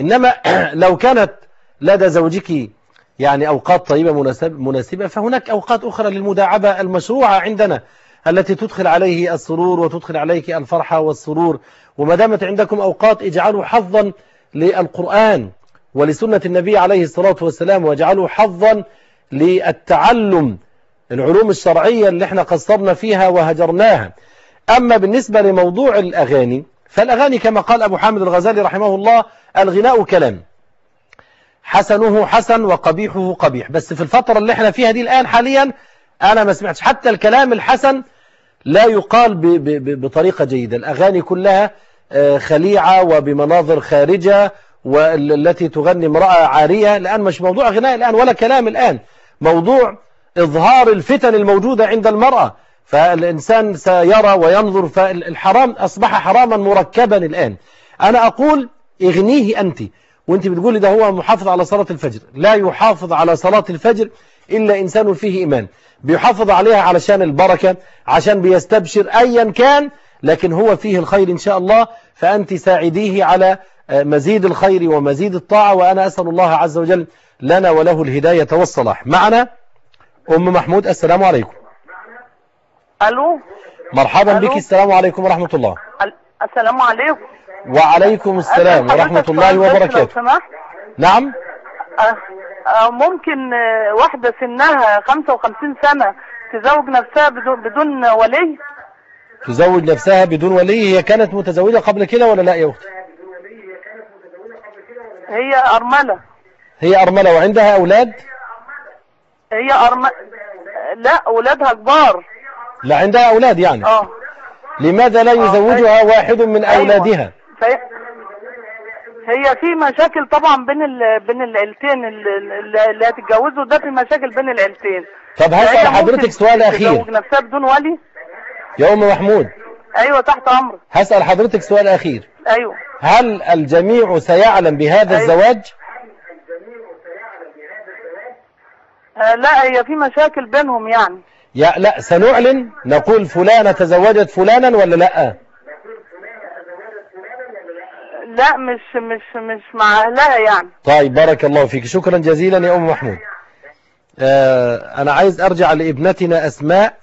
إنما [clears throat] لو كانت لدى زوجك يعني أوقات طيبة مناسب- مناسبة فهناك أوقات أخرى للمداعبة المشروعة عندنا التي تدخل عليه السرور وتدخل عليك الفرحة والسرور. وما دامت عندكم أوقات اجعلوا حظا للقرآن ولسنة النبي عليه الصلاة والسلام واجعلوا حظا للتعلم العلوم الشرعية اللي إحنا قصرنا فيها وهجرناها. أما بالنسبة لموضوع الأغاني فالأغاني كما قال أبو حامد الغزالي رحمه الله الغناء كلام. حسنه حسن وقبيحه قبيح. بس في الفترة اللي إحنا فيها دي الآن حاليا أنا ما سمعتش حتى الكلام الحسن لا يقال ب- ب- ب- بطريقة جيدة. الأغاني كلها آه، خليعة وبمناظر خارجة والتي تغني امرأة عارية. الآن مش موضوع غناء الآن ولا كلام الآن. موضوع إظهار الفتن الموجودة عند المرأة فالإنسان سيرى وينظر فالحرام أصبح حراما مركبا الآن. أنا أقول اغنيه أنت وأنت بتقولي ده هو محافظ على صلاة الفجر. لا يحافظ على صلاة الفجر إلا إنسان فيه إيمان. بيحافظ عليها علشان البركة عشان بيستبشر أيا كان لكن هو فيه الخير إن شاء الله. فأنت ساعديه على آه، مزيد الخير ومزيد الطاعة وأنا أسأل الله عز وجل لنا وله الهداية والصلاح. معنا؟ أم محمود السلام عليكم. ألو؟ مرحبا ألو. بك السلام عليكم ورحمة الله. ال- السلام عليكم. وعليكم السلام ورحمة الله وبركاته. نعم. آه، آه، ممكن آه، واحدة سنها 55 سنة تزوج نفسها بدون, بدون ولي؟ تزوج نفسها بدون ولي؟ هي كانت متزوجة قبل كده ولا لا يا أختي؟ هي أرملة. هي أرملة وعندها أولاد؟ هي أرملة لا أولادها كبار. لا عندها أولاد يعني. آه. لماذا لا يزوجها واحد من أيوة. أولادها؟ في- هي في مشاكل طبعا بين ال... بين العيلتين ال- ال- اللي هتتجوزوا ده في مشاكل بين العيلتين. طب هسأل فهي حضرتك سؤال أخير؟ تزوج نفسها بدون ولي؟ يا أم محمود. أيوه تحت أمرك. هسأل حضرتك سؤال أخير. أيوه. هل الجميع سيعلم بهذا أيوة. الزواج آه لا هي في مشاكل بينهم يعني. يا لا سنعلن نقول فلانة تزوجت فلانا ولا لا؟ لا مش مش مش مع أهلها يعني. طيب بارك الله فيك. شكرا جزيلا يا أم محمود. آه أنا عايز أرجع لابنتنا أسماء.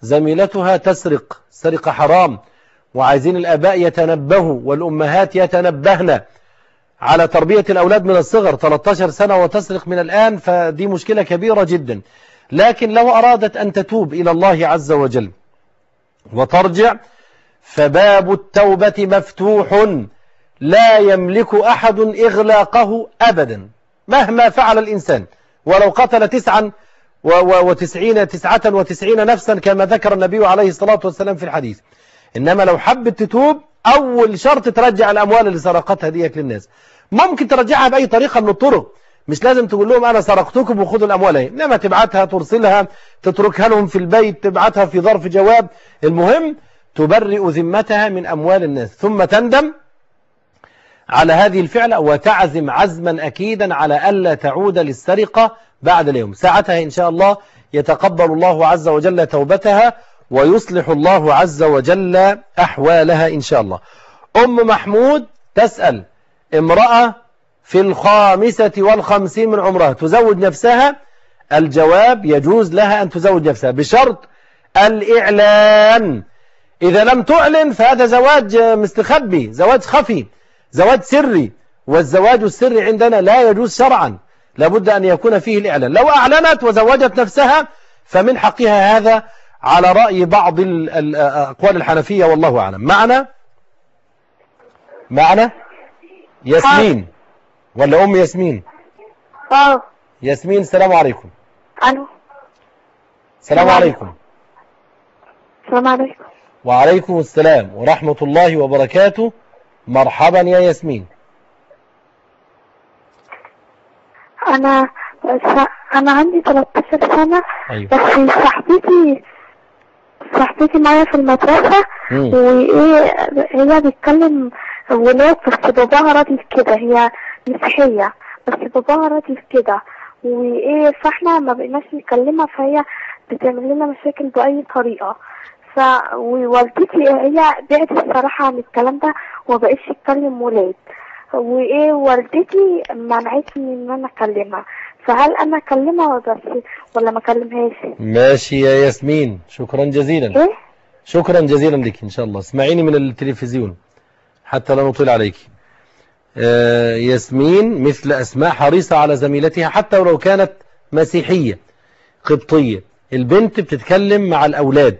زميلتها تسرق سرقة حرام وعايزين الآباء يتنبهوا والأمهات يتنبهن. على تربية الأولاد من الصغر 13 سنة وتسرق من الآن فدي مشكلة كبيرة جدا. لكن لو أرادت أن تتوب إلى الله عز وجل وترجع فباب التوبة مفتوح لا يملك أحد إغلاقه أبدا مهما فعل الإنسان. ولو قتل تسعا وتسعين تسعة وتسعين نفسا كما ذكر النبي عليه الصلاة والسلام في الحديث. إنما لو حبت تتوب أول شرط ترجع الأموال اللي سرقتها ديك للناس. ممكن ترجعها بأي طريقة من الطرق. مش لازم تقول لهم أنا سرقتكم وخدوا الأموال. اهي إنما تبعتها ترسلها تتركها لهم في البيت تبعتها في ظرف جواب. المهم تبرئ ذمتها من أموال الناس. ثم تندم على هذه الفعلة وتعزم عزما أكيدا على ألا تعود للسرقة بعد اليوم. ساعتها إن شاء الله يتقبل الله عز وجل توبتها ويصلح الله عز وجل أحوالها إن شاء الله. أم محمود تسأل امرأة في الخامسة والخمسين من عمرها تزوج نفسها الجواب يجوز لها أن تزوج نفسها بشرط الإعلان. إذا لم تعلن فهذا زواج مستخبي زواج خفي زواج سري والزواج السري عندنا لا يجوز شرعا لابد أن يكون فيه الإعلان. لو أعلنت وزوجت نفسها فمن حقها هذا على رأي بعض ال- ال- أقوال الحنفية والله أعلم. معنا معنا ياسمين. ولا أم ياسمين؟ آه ياسمين السلام عليكم. ألو. السلام عليكم. السلام عليكم. وعليكم السلام ورحمة الله وبركاته. مرحبا يا ياسمين. أنا أنا عندي 13 سنة أيوة. بس صاحبتي صاحبتي معايا في المدرسة. وايه هي بتتكلم ولاد بس باباها راضي كده هي مسيحية بس باباها راضي كده وإيه فإحنا ما بقيناش نكلمها فهي بتعمل لنا مشاكل بأي طريقة. ف ووالدتي هي بعدت الصراحة عن الكلام ده ومبقتش تكلم ولاد. وإيه والدتي منعتني إن أنا أكلمها. فهل أنا أكلمها بس ولا ما أكلمهاش؟ ماشي يا ياسمين. شكرا جزيلا. إيه؟ شكرا جزيلا لك إن شاء الله. اسمعيني من التلفزيون. حتى لا نطيل عليك. آه، ياسمين مثل أسماء حريصة على زميلتها حتى ولو كانت مسيحية قبطية. البنت بتتكلم مع الأولاد.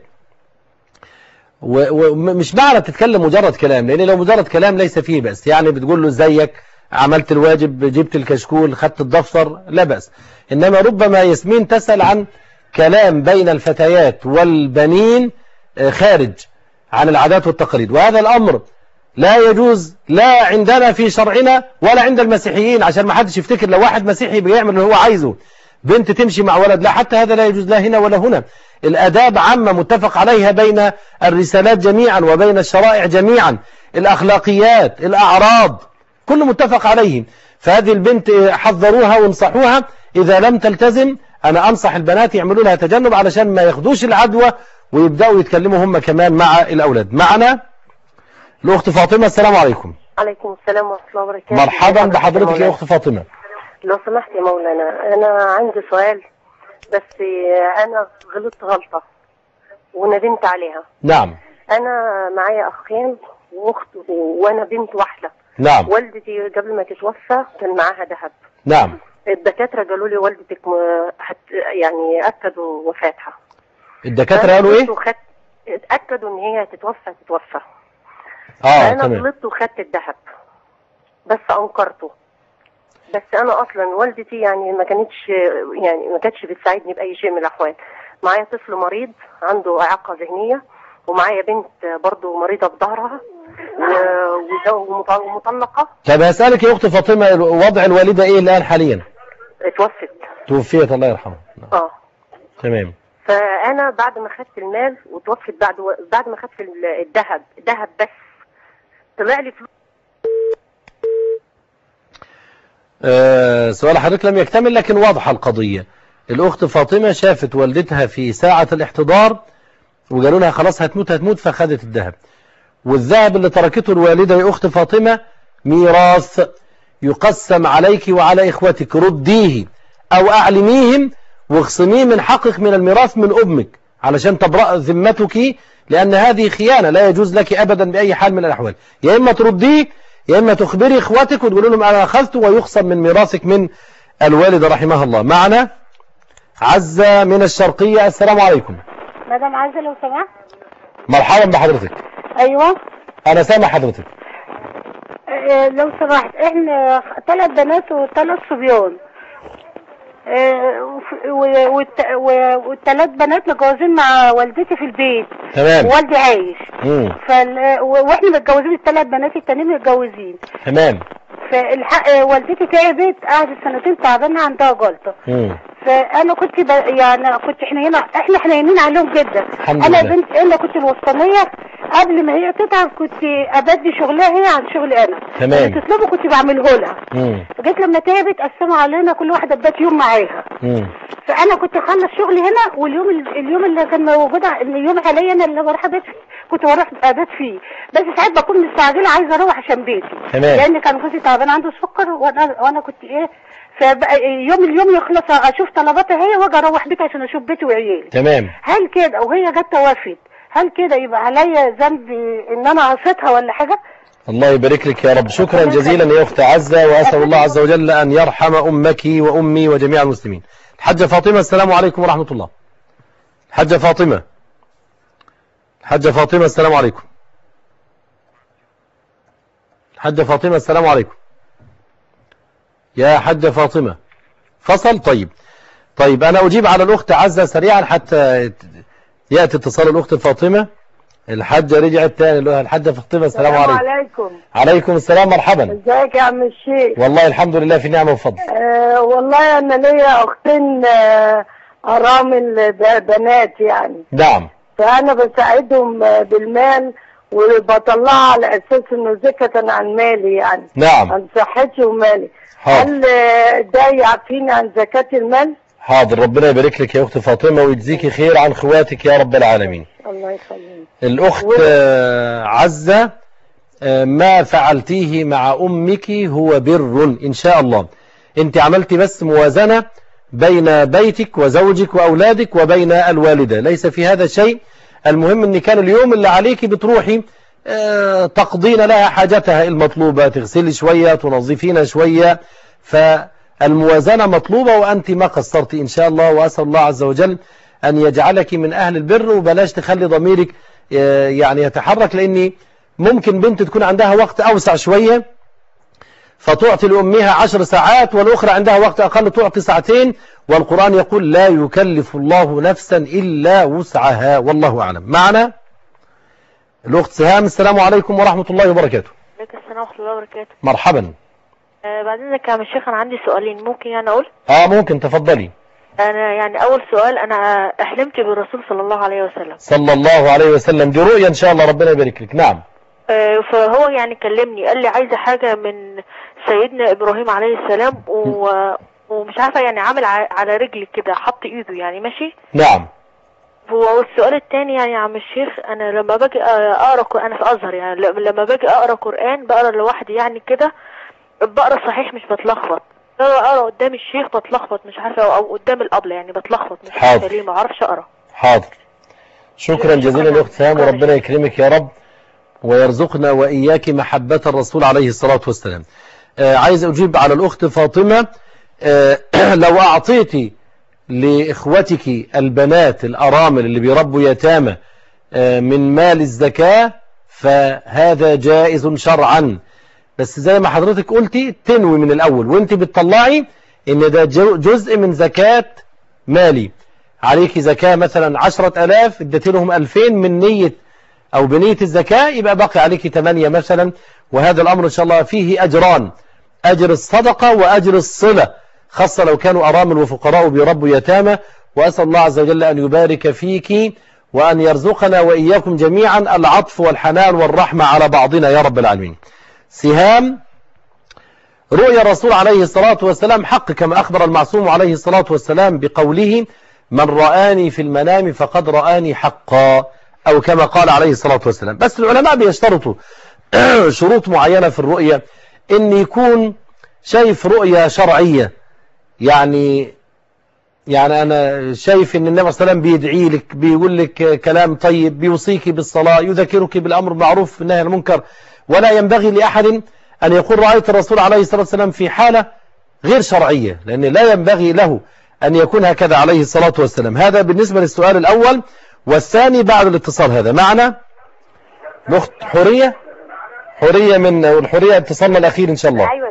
ومش معنى بتتكلم مجرد كلام لأن لو مجرد كلام ليس فيه بأس. يعني بتقول له إزيك؟ عملت الواجب جبت الكشكول خدت الدفتر؟ لا بأس. إنما ربما ياسمين تسأل عن كلام بين الفتيات والبنين آه، خارج عن العادات والتقاليد. وهذا الأمر لا يجوز لا عندنا في شرعنا ولا عند المسيحيين عشان ما حدش يفتكر لو واحد مسيحي بيعمل اللي هو عايزه. بنت تمشي مع ولد لا حتى هذا لا يجوز لا هنا ولا هنا. الأداب عامة متفق عليها بين الرسالات جميعا وبين الشرائع جميعا. الأخلاقيات الأعراض كل متفق عليه. فهذه البنت حذروها وانصحوها إذا لم تلتزم أنا أنصح البنات يعملوا لها تجنب علشان ما ياخدوش العدوى ويبدأوا يتكلموا هم كمان مع الأولاد. معنا؟ الأخت فاطمة السلام عليكم. عليكم السلام ورحمة الله وبركاته. مرحبا بحضرتك يا أخت فاطمة. لو سمحت يا مولانا أنا عندي سؤال بس أنا غلطت غلطة وندمت عليها. نعم. أنا معايا أخين وأخت وأنا بنت واحدة. نعم. والدتي قبل ما تتوفى كان معاها ذهب. نعم. الدكاترة قالوا لي والدتك يعني أكدوا وفاتها. الدكاترة قالوا إيه؟ اتأكدوا إن هي تتوفى تتوفى. آه فأنا تمام. غلطت وخدت الذهب بس أنكرته. بس أنا أصلا والدتي يعني ما كانتش يعني ما كانتش بتساعدني بأي شيء من الأحوال. معايا طفل مريض عنده إعاقة ذهنية ومعايا بنت برضه مريضة بظهرها و- وزو- ومط- ومطلقة. طب هسألك يا أخت فاطمة وضع الوالدة إيه الآن حاليا؟ اتوفت. توفيت الله يرحمها آه. تمام. فأنا بعد ما خدت المال وتوفت بعد بعد ما خدت ال- الذهب ذهب بس. طلع لي فلوس. آه، سؤال حضرتك لم يكتمل لكن واضحة القضية. الأخت فاطمة شافت والدتها في ساعة الاحتضار وقالوا لها خلاص هتموت هتموت فخدت الذهب. والذهب اللي تركته الوالدة يا أخت فاطمة ميراث يقسم عليك وعلى إخوتك رديه أو أعلميهم واخصميه من حقك من الميراث من أمك. علشان تبرأ ذمتك لأن هذه خيانة لا يجوز لك أبدا بأي حال من الأحوال. يا إما ترديه يا إما تخبري إخواتك وتقول لهم أنا أخذت ويخصم من ميراثك من الوالد رحمها الله. معنا عزة من الشرقية السلام عليكم. مدام عايزة لو سمحت. مرحبا بحضرتك. أيوه. أنا سامع حضرتك. آه، لو سمحت إحنا ثلاث بنات وثلاث صبيان آه، وف- و- والت- و- والثلاث بنات متجوزين مع والدتي في البيت تمام. والدي عايش. فال... وإحنا متجوزين الثلاث بنات التانيين متجوزين تمام فالحق آه، والدتي تعبت قعدت سنتين تعبانة عندها جلطة. فانا كنت ب... يعني كنت حنينه إحنا حنينين عليهم جدا الحمد أنا. بنت أنا كنت الوسطانية قبل ما هي تتعب كنت أبدي شغلها هي عن شغلي أنا تمام. اللي تطلبه كنت بعمله لها مم. جيت لما تعبت قسموا علينا كل واحدة ادت يوم معاها. فأنا كنت أخلص شغلي هنا واليوم اليوم اللي كان موجود اليوم عليا أنا اللي بروح ابات فيه كنت بروح ابات فيه بس ساعات بكون مستعجلة عايزه أروح عشان بيتي تمام. لأن كان جوزي تعبان عنده سكر وأنا وأنا كنت إيه فبقى يوم اليوم يخلص أشوف طلباتها هي وأجي أروح بيتي عشان أشوف بيتي وعيالي تمام. هل كده؟ وهي جت توفت هل كده يبقى عليا ذنب إن أنا عصيتها ولا حاجة؟ الله يبارك لك يا رب. شكرا جزيلا يا أخت عزة وأسأل الله عز وجل أن يرحم أمك وأمي وجميع المسلمين. الحاجة فاطمة السلام عليكم ورحمة الله. الحاجة فاطمة. الحاجة فاطمة السلام عليكم. الحاجة فاطمة السلام عليكم. يا حاجة فاطمة. فصل طيب. طيب أنا أجيب على الأخت عزة سريعا حتى يأتي اتصال الأخت فاطمة. الحاجة رجعت تاني اللي هو الحاجة فاطمة السلام عليكم. عليكم. عليكم السلام مرحبا. إزيك يا عم الشيخ؟ والله الحمد لله في نعمة وفضل. آه والله أنا ليا أختين آه ارامل ب- بنات يعني. نعم. فأنا بساعدهم بالمال وبطلعها على أساس إنه زكاة عن مالي يعني. نعم. عن صحتي ومالي. حاضر. هل ده يعفيني عن زكاة المال؟ حاضر ربنا يبارك لك يا أخت فاطمة ويجزيك خير عن خواتك يا رب العالمين الله يخليك الأخت آه، عزة آه، ما فعلتيه مع أمك هو بر إن شاء الله أنت عملت بس موازنة بين بيتك وزوجك وأولادك وبين الوالدة ليس في هذا شيء المهم أن كان اليوم اللي عليك بتروحي تقضين لها حاجتها المطلوبة تغسلي شوية تنظفين شوية. فالموازنة مطلوبة وأنت ما قصرت إن شاء الله وأسأل الله عز وجل أن يجعلك من أهل البر وبلاش تخلي ضميرك آه، يعني يتحرك لأني ممكن بنت تكون عندها وقت أوسع شوية فتعطي لأمها عشر ساعات والأخرى عندها وقت أقل تعطي ساعتين والقرآن يقول لا يكلف الله نفسا إلا وسعها والله أعلم. معنا الأخت سهام السلام عليكم ورحمة الله وبركاته. عليكم السلام ورحمة الله وبركاته. مرحبا. آه بعدين ازيك يا عم الشيخ أنا عندي سؤالين. ممكن يعني أقول؟ آه ممكن تفضلي. أنا يعني أول سؤال أنا حلمت بالرسول صلى الله عليه وسلم. صلى الله عليه وسلم دي رؤيا إن شاء الله ربنا يبارك لك. نعم. آه فهو يعني كلمني قال لي عايزة حاجة من سيدنا إبراهيم عليه السلام و... ومش عارفة يعني عامل على رجلي كده حط إيده يعني ماشي؟ نعم. هو السؤال الثاني يعني يا عم الشيخ أنا لما باجي أقرأ أنا في أزهر يعني لما باجي أقرأ قرآن بقرأ لوحدي يعني كده بقرأ صحيح مش بتلخبط. أقرأ قدام الشيخ بتلخبط مش عارفة أو قدام الابله يعني بتلخبط مش عارفة. ليه ما أعرفش أقرأ. حاضر. شكرا جزيلا يا أخت سهام وربنا يكرمك يا رب ويرزقنا وإياك محبة الرسول عليه الصلاة والسلام. آه عايز أجيب على الأخت فاطمة آه [clears throat] لو أعطيتي لإخوتك البنات الأرامل اللي بيربوا يتامى آه من مال الزكاة فهذا جائز شرعا. بس زي ما حضرتك قلتي تنوي من الأول. وأنت بتطلعي إن ده جزء من زكاة مالي. عليك زكاة مثلا عشرة ألاف اديت لهم ألفين من نية أو بنية الزكاة يبقى باقي عليك ثمانية مثلا. وهذا الأمر إن شاء الله فيه أجران. أجر الصدقة وأجر الصلة. خاصة لو كانوا أرامل وفقراء بيربوا يتامى وأسأل الله عز وجل أن يبارك فيك وأن يرزقنا وإياكم جميعا العطف والحنان والرحمة على بعضنا يا رب العالمين. سهام رؤيا الرسول عليه الصلاة والسلام حق كما أخبر المعصوم عليه الصلاة والسلام بقوله من رآني في المنام فقد رآني حقا أو كما قال عليه الصلاة والسلام. بس العلماء بيشترطوا [clears throat] شروط معينة في الرؤيا. إن يكون شايف رؤيا شرعية. يعني يعني أنا شايف إن النبي صلى الله عليه وسلم بيدعي لك بيقول لك كلام طيب بيوصيك بالصلاة يذكرك بالأمر بالمعروف والنهي عن المنكر. ولا ينبغي لأحد أن يقول رأيت الرسول عليه الصلاة والسلام في حالة غير شرعية لأن لا ينبغي له أن يكون هكذا عليه الصلاة والسلام. هذا بالنسبة للسؤال الأول والثاني بعد الاتصال هذا. معنا الأخت حورية؟ حورية من الحورية اتصالنا الأخير إن شاء الله. أيوه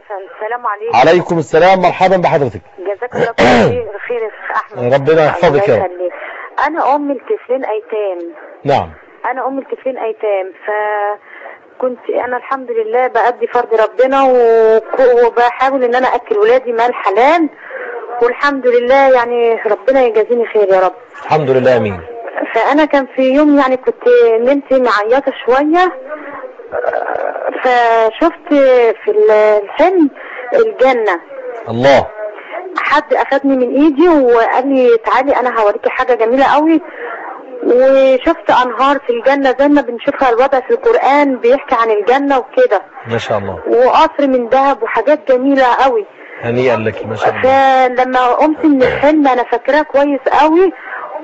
السلام عليكم. عليكم السلام. مرحبا بحضرتك. جزاك الله كل [coughs] خير يا أحمد. ربنا يحفظك يا رب. أنا أم لطفلين أيتام. نعم. أنا أم لطفلين أيتام. ف كنت أنا الحمد لله بأدي فرض ربنا وبحاول إن أنا أكل ولادي مال حلال. والحمد لله يعني ربنا يجازيني خير يا رب. الحمد لله أمين. فأنا كان في يوم يعني كنت نمت معيطة شوية. فشفت في الحلم الجنة. الله. حد أخدني من إيدي وقال لي تعالي أنا هوريكي حاجة جميلة قوي. وشفت أنهار في الجنة زي ما بنشوفها الوضع في القرآن بيحكي عن الجنة وكده. ما شاء الله. وقصر من ذهب وحاجات جميلة قوي. هنيئا لك ما شاء الله. فلما قمت من الحلم أنا فاكراه كويس قوي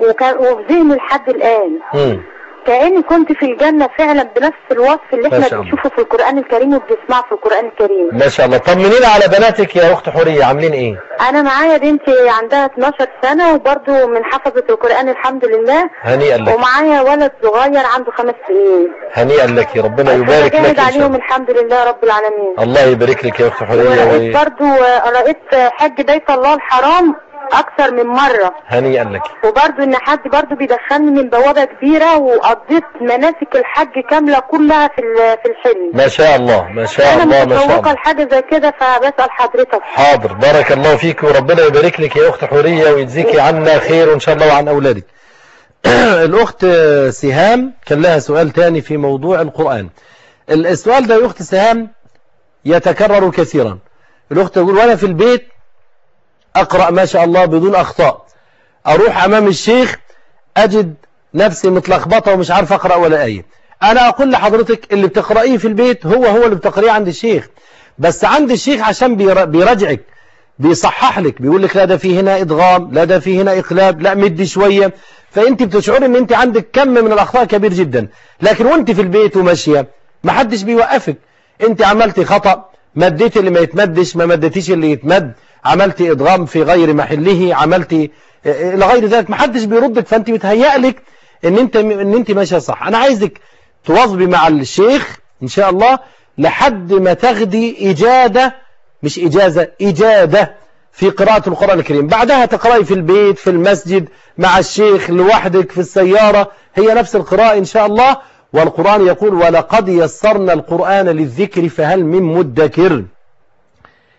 وكان وفي ذهني لحد الآن. مم. كأني كنت في الجنة فعلا بنفس الوصف اللي إحنا. بنشوفه في القرآن الكريم وبنسمعه في القرآن الكريم. ما شاء الله. طمنينا على بناتك يا أخت حورية؟ عاملين إيه؟ أنا معايا بنتي عندها 12 سنة وبرضه من حفظة القرآن الحمد لله. هنيئا لك. ومعايا ولد صغير عنده خمس سنين. هنيئا لك ربنا يبارك لك عليهم. الحمد لله رب العالمين. الله يبارك لك يا أخت حورية. ورأيت و- برضه رأيت حج بيت الله الحرام أكثر من مرة. هنيئا لك. وبرضه إن حد برضه بيدخلني من بوابة كبيرة وقضيت مناسك الحج كاملة كلها في في الحلم. ما شاء الله ما شاء أنا الله ما شاء متفوقة الله لحاجة زي كده فبسأل حضرتك. حاضر. بارك الله فيك وربنا يبارك لك يا أخت حورية ويجزيكي عنا خير إن شاء الله وعن أولادك. [clears throat] الأخت سهام كان لها سؤال تاني في موضوع القرآن. السؤال ده يا أخت سهام يتكرر كثيرا. الأخت تقول وأنا في البيت أقرأ ما شاء الله بدون أخطاء. أروح أمام الشيخ أجد نفسي متلخبطة ومش عارف أقرأ ولا إيه أنا أقول لحضرتك اللي بتقرأيه في البيت هو هو اللي بتقريه عند الشيخ. بس عند الشيخ عشان بير- بيراجعك بيصحح لك بيقول لك لا ده في هنا إدغام لا ده في هنا إقلاب لا مدي شوية. فأنت بتشعر إن أنت عندك كم من الأخطاء كبير جدا. لكن وأنت في البيت وماشية ما حدش بيوقفك. أنت عملتي خطأ مديت اللي ما يتمدش ما مدتيش اللي يتمد. عملتي ادغام في غير محله عملتي آه، إلى غير ذلك. ما حدش بيردك فأنت بتهيأ لك إن أنت إن أنت ماشية صح. أنا عايزك تواظبي مع الشيخ إن شاء الله لحد ما تاخدي اجاده مش إجازة إجادة في قراءة القرآن الكريم. بعدها تقرأي في البيت في المسجد مع الشيخ لوحدك في السيارة. هي نفس القراءة إن شاء الله. والقرآن يقول ولقد يسرنا القرآن للذكر فهل من مدكر؟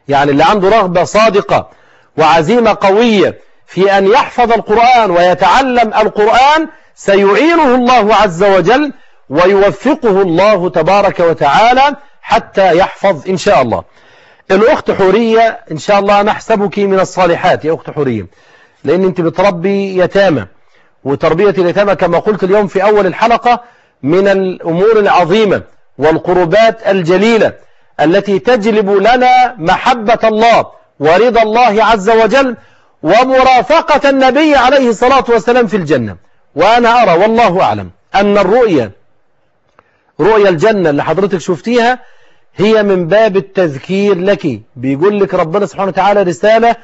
يعني اللي عنده رغبة صادقة وعزيمة قوية في أن يحفظ القرآن ويتعلم القرآن سيعينه الله عز وجل ويوفقه الله تبارك وتعالى حتى يحفظ إن شاء الله. الأخت حورية إن شاء الله نحسبك من الصالحات يا أخت حورية لأن أنت بتربي يتامى وتربية اليتامى كما قلت اليوم في أول الحلقة من الأمور العظيمة والقربات الجليلة. التي تجلب لنا محبة الله ورضا الله عز وجل ومرافقة النبي عليه الصلاة والسلام في الجنة. وأنا أرى والله أعلم أن الرؤية رؤية الجنة اللي حضرتك شفتيها هي من باب التذكير لك. بيقول لك ربنا سبحانه وتعالى رسالة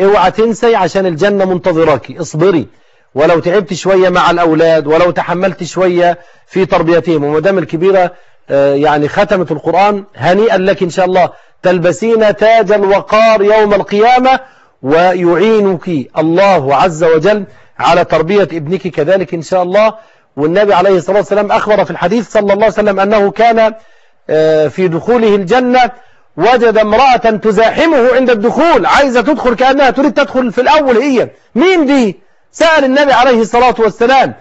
اوعى تنسي عشان الجنة منتظراك اصبري. ولو تعبت شوية مع الأولاد ولو تحملت شوية في تربيتهم ومدام الكبيرة يعني ختمت القرآن هنيئا لك إن شاء الله. تلبسين تاج الوقار يوم القيامة ويعينك الله عز وجل على تربية ابنك كذلك إن شاء الله. والنبي عليه الصلاة والسلام أخبر في الحديث صلى الله عليه وسلم أنه كان آه، في دخوله الجنة وجد امرأة تزاحمه عند الدخول عايزة تدخل كأنها تريد تدخل في الأول هي. مين دي؟ سأل النبي عليه الصلاة والسلام.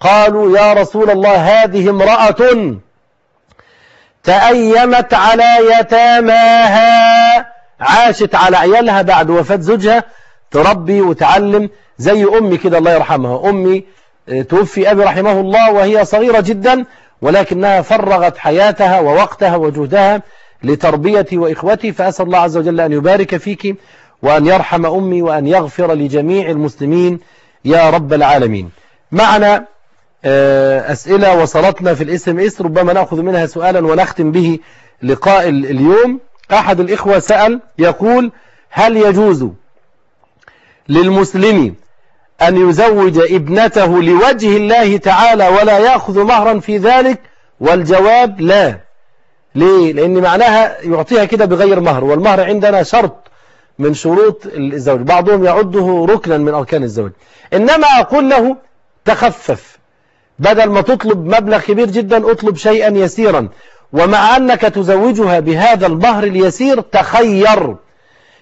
قالوا يا رسول الله هذه امرأة تأيمت على يتاماها. عاشت على عيالها بعد وفاة زوجها. تربي وتعلم زي أمي كده الله يرحمها. أمي آه، توفي أبي رحمه الله وهي صغيرة جدا ولكنها فرغت حياتها ووقتها وجهدها لتربيتي وإخوتي. فأسأل الله عز وجل أن يبارك فيك وأن يرحم أمي وأن يغفر لجميع المسلمين. يا رب العالمين. معنا أسئلة وصلتنا في الإس إم إس ربما نأخذ منها سؤالا ونختم به لقاء ال- اليوم. أحد الإخوة سأل يقول هل يجوز للمسلم أن يزوج ابنته لوجه الله تعالى ولا يأخذ مهرا في ذلك؟ والجواب لا. ليه؟ لأن معناها يعطيها كده بغير مهر والمهر عندنا شرط من شروط الزوج بعضهم يعده ركنا من أركان الزوج إنما أقول له تخفف. بدل ما تطلب مبلغ كبير جدا اطلب شيئا يسيرا. ومع أنك تزوجها بهذا المهر اليسير تخير.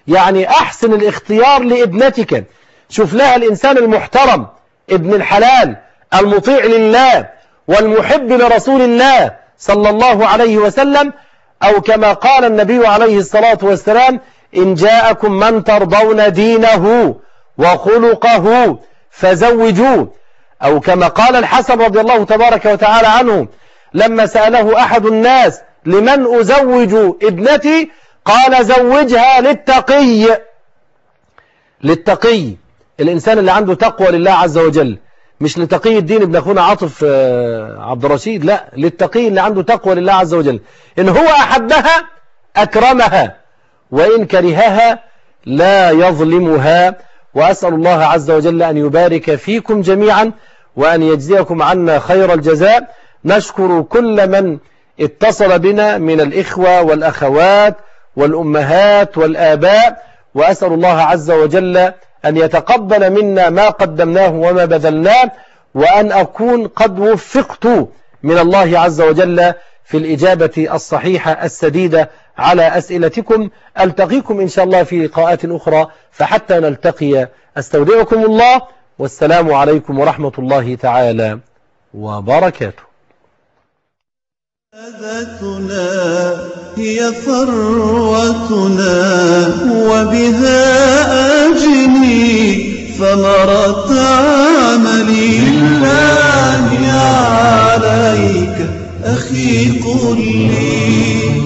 يعني أحسن الاختيار لابنتك. شوف لها الإنسان المحترم ابن الحلال المطيع لله والمحب لرسول الله صلى الله عليه وسلم. أو كما قال النبي عليه الصلاة والسلام إن جاءكم من ترضون دينه وخلقه فزوجوه. أو كما قال الحسن رضي الله تبارك وتعالى عنه لما سأله أحد الناس لمن أزوج ابنتي قال زوجها للتقي. للتقي. الإنسان اللي عنده تقوى لله عز وجل. مش لتقي الدين ابن أخونا عاطف آه، عبد الرشيد لا للتقي اللي عنده تقوى لله عز وجل. إن هو أحبها أكرمها. وإن كرهها لا يظلمها. وأسأل الله عز وجل أن يبارك فيكم جميعا وأن يجزيكم عنا خير الجزاء. نشكر كل من اتصل بنا من الإخوة والأخوات والأمهات والآباء. وأسأل الله عز وجل أن يتقبل منا ما قدمناه وما بذلناه وأن أكون قد وفقت من الله عز وجل في الإجابة الصحيحة السديدة على أسئلتكم ألتقيكم إن شاء الله في لقاءات أخرى فحتى نلتقي. أستودعكم الله والسلام عليكم ورحمة الله تعالى وبركاته. أذتنا هي ثروتنا وبها أجني ثمرة عملي. لله عليك أخي قل لي.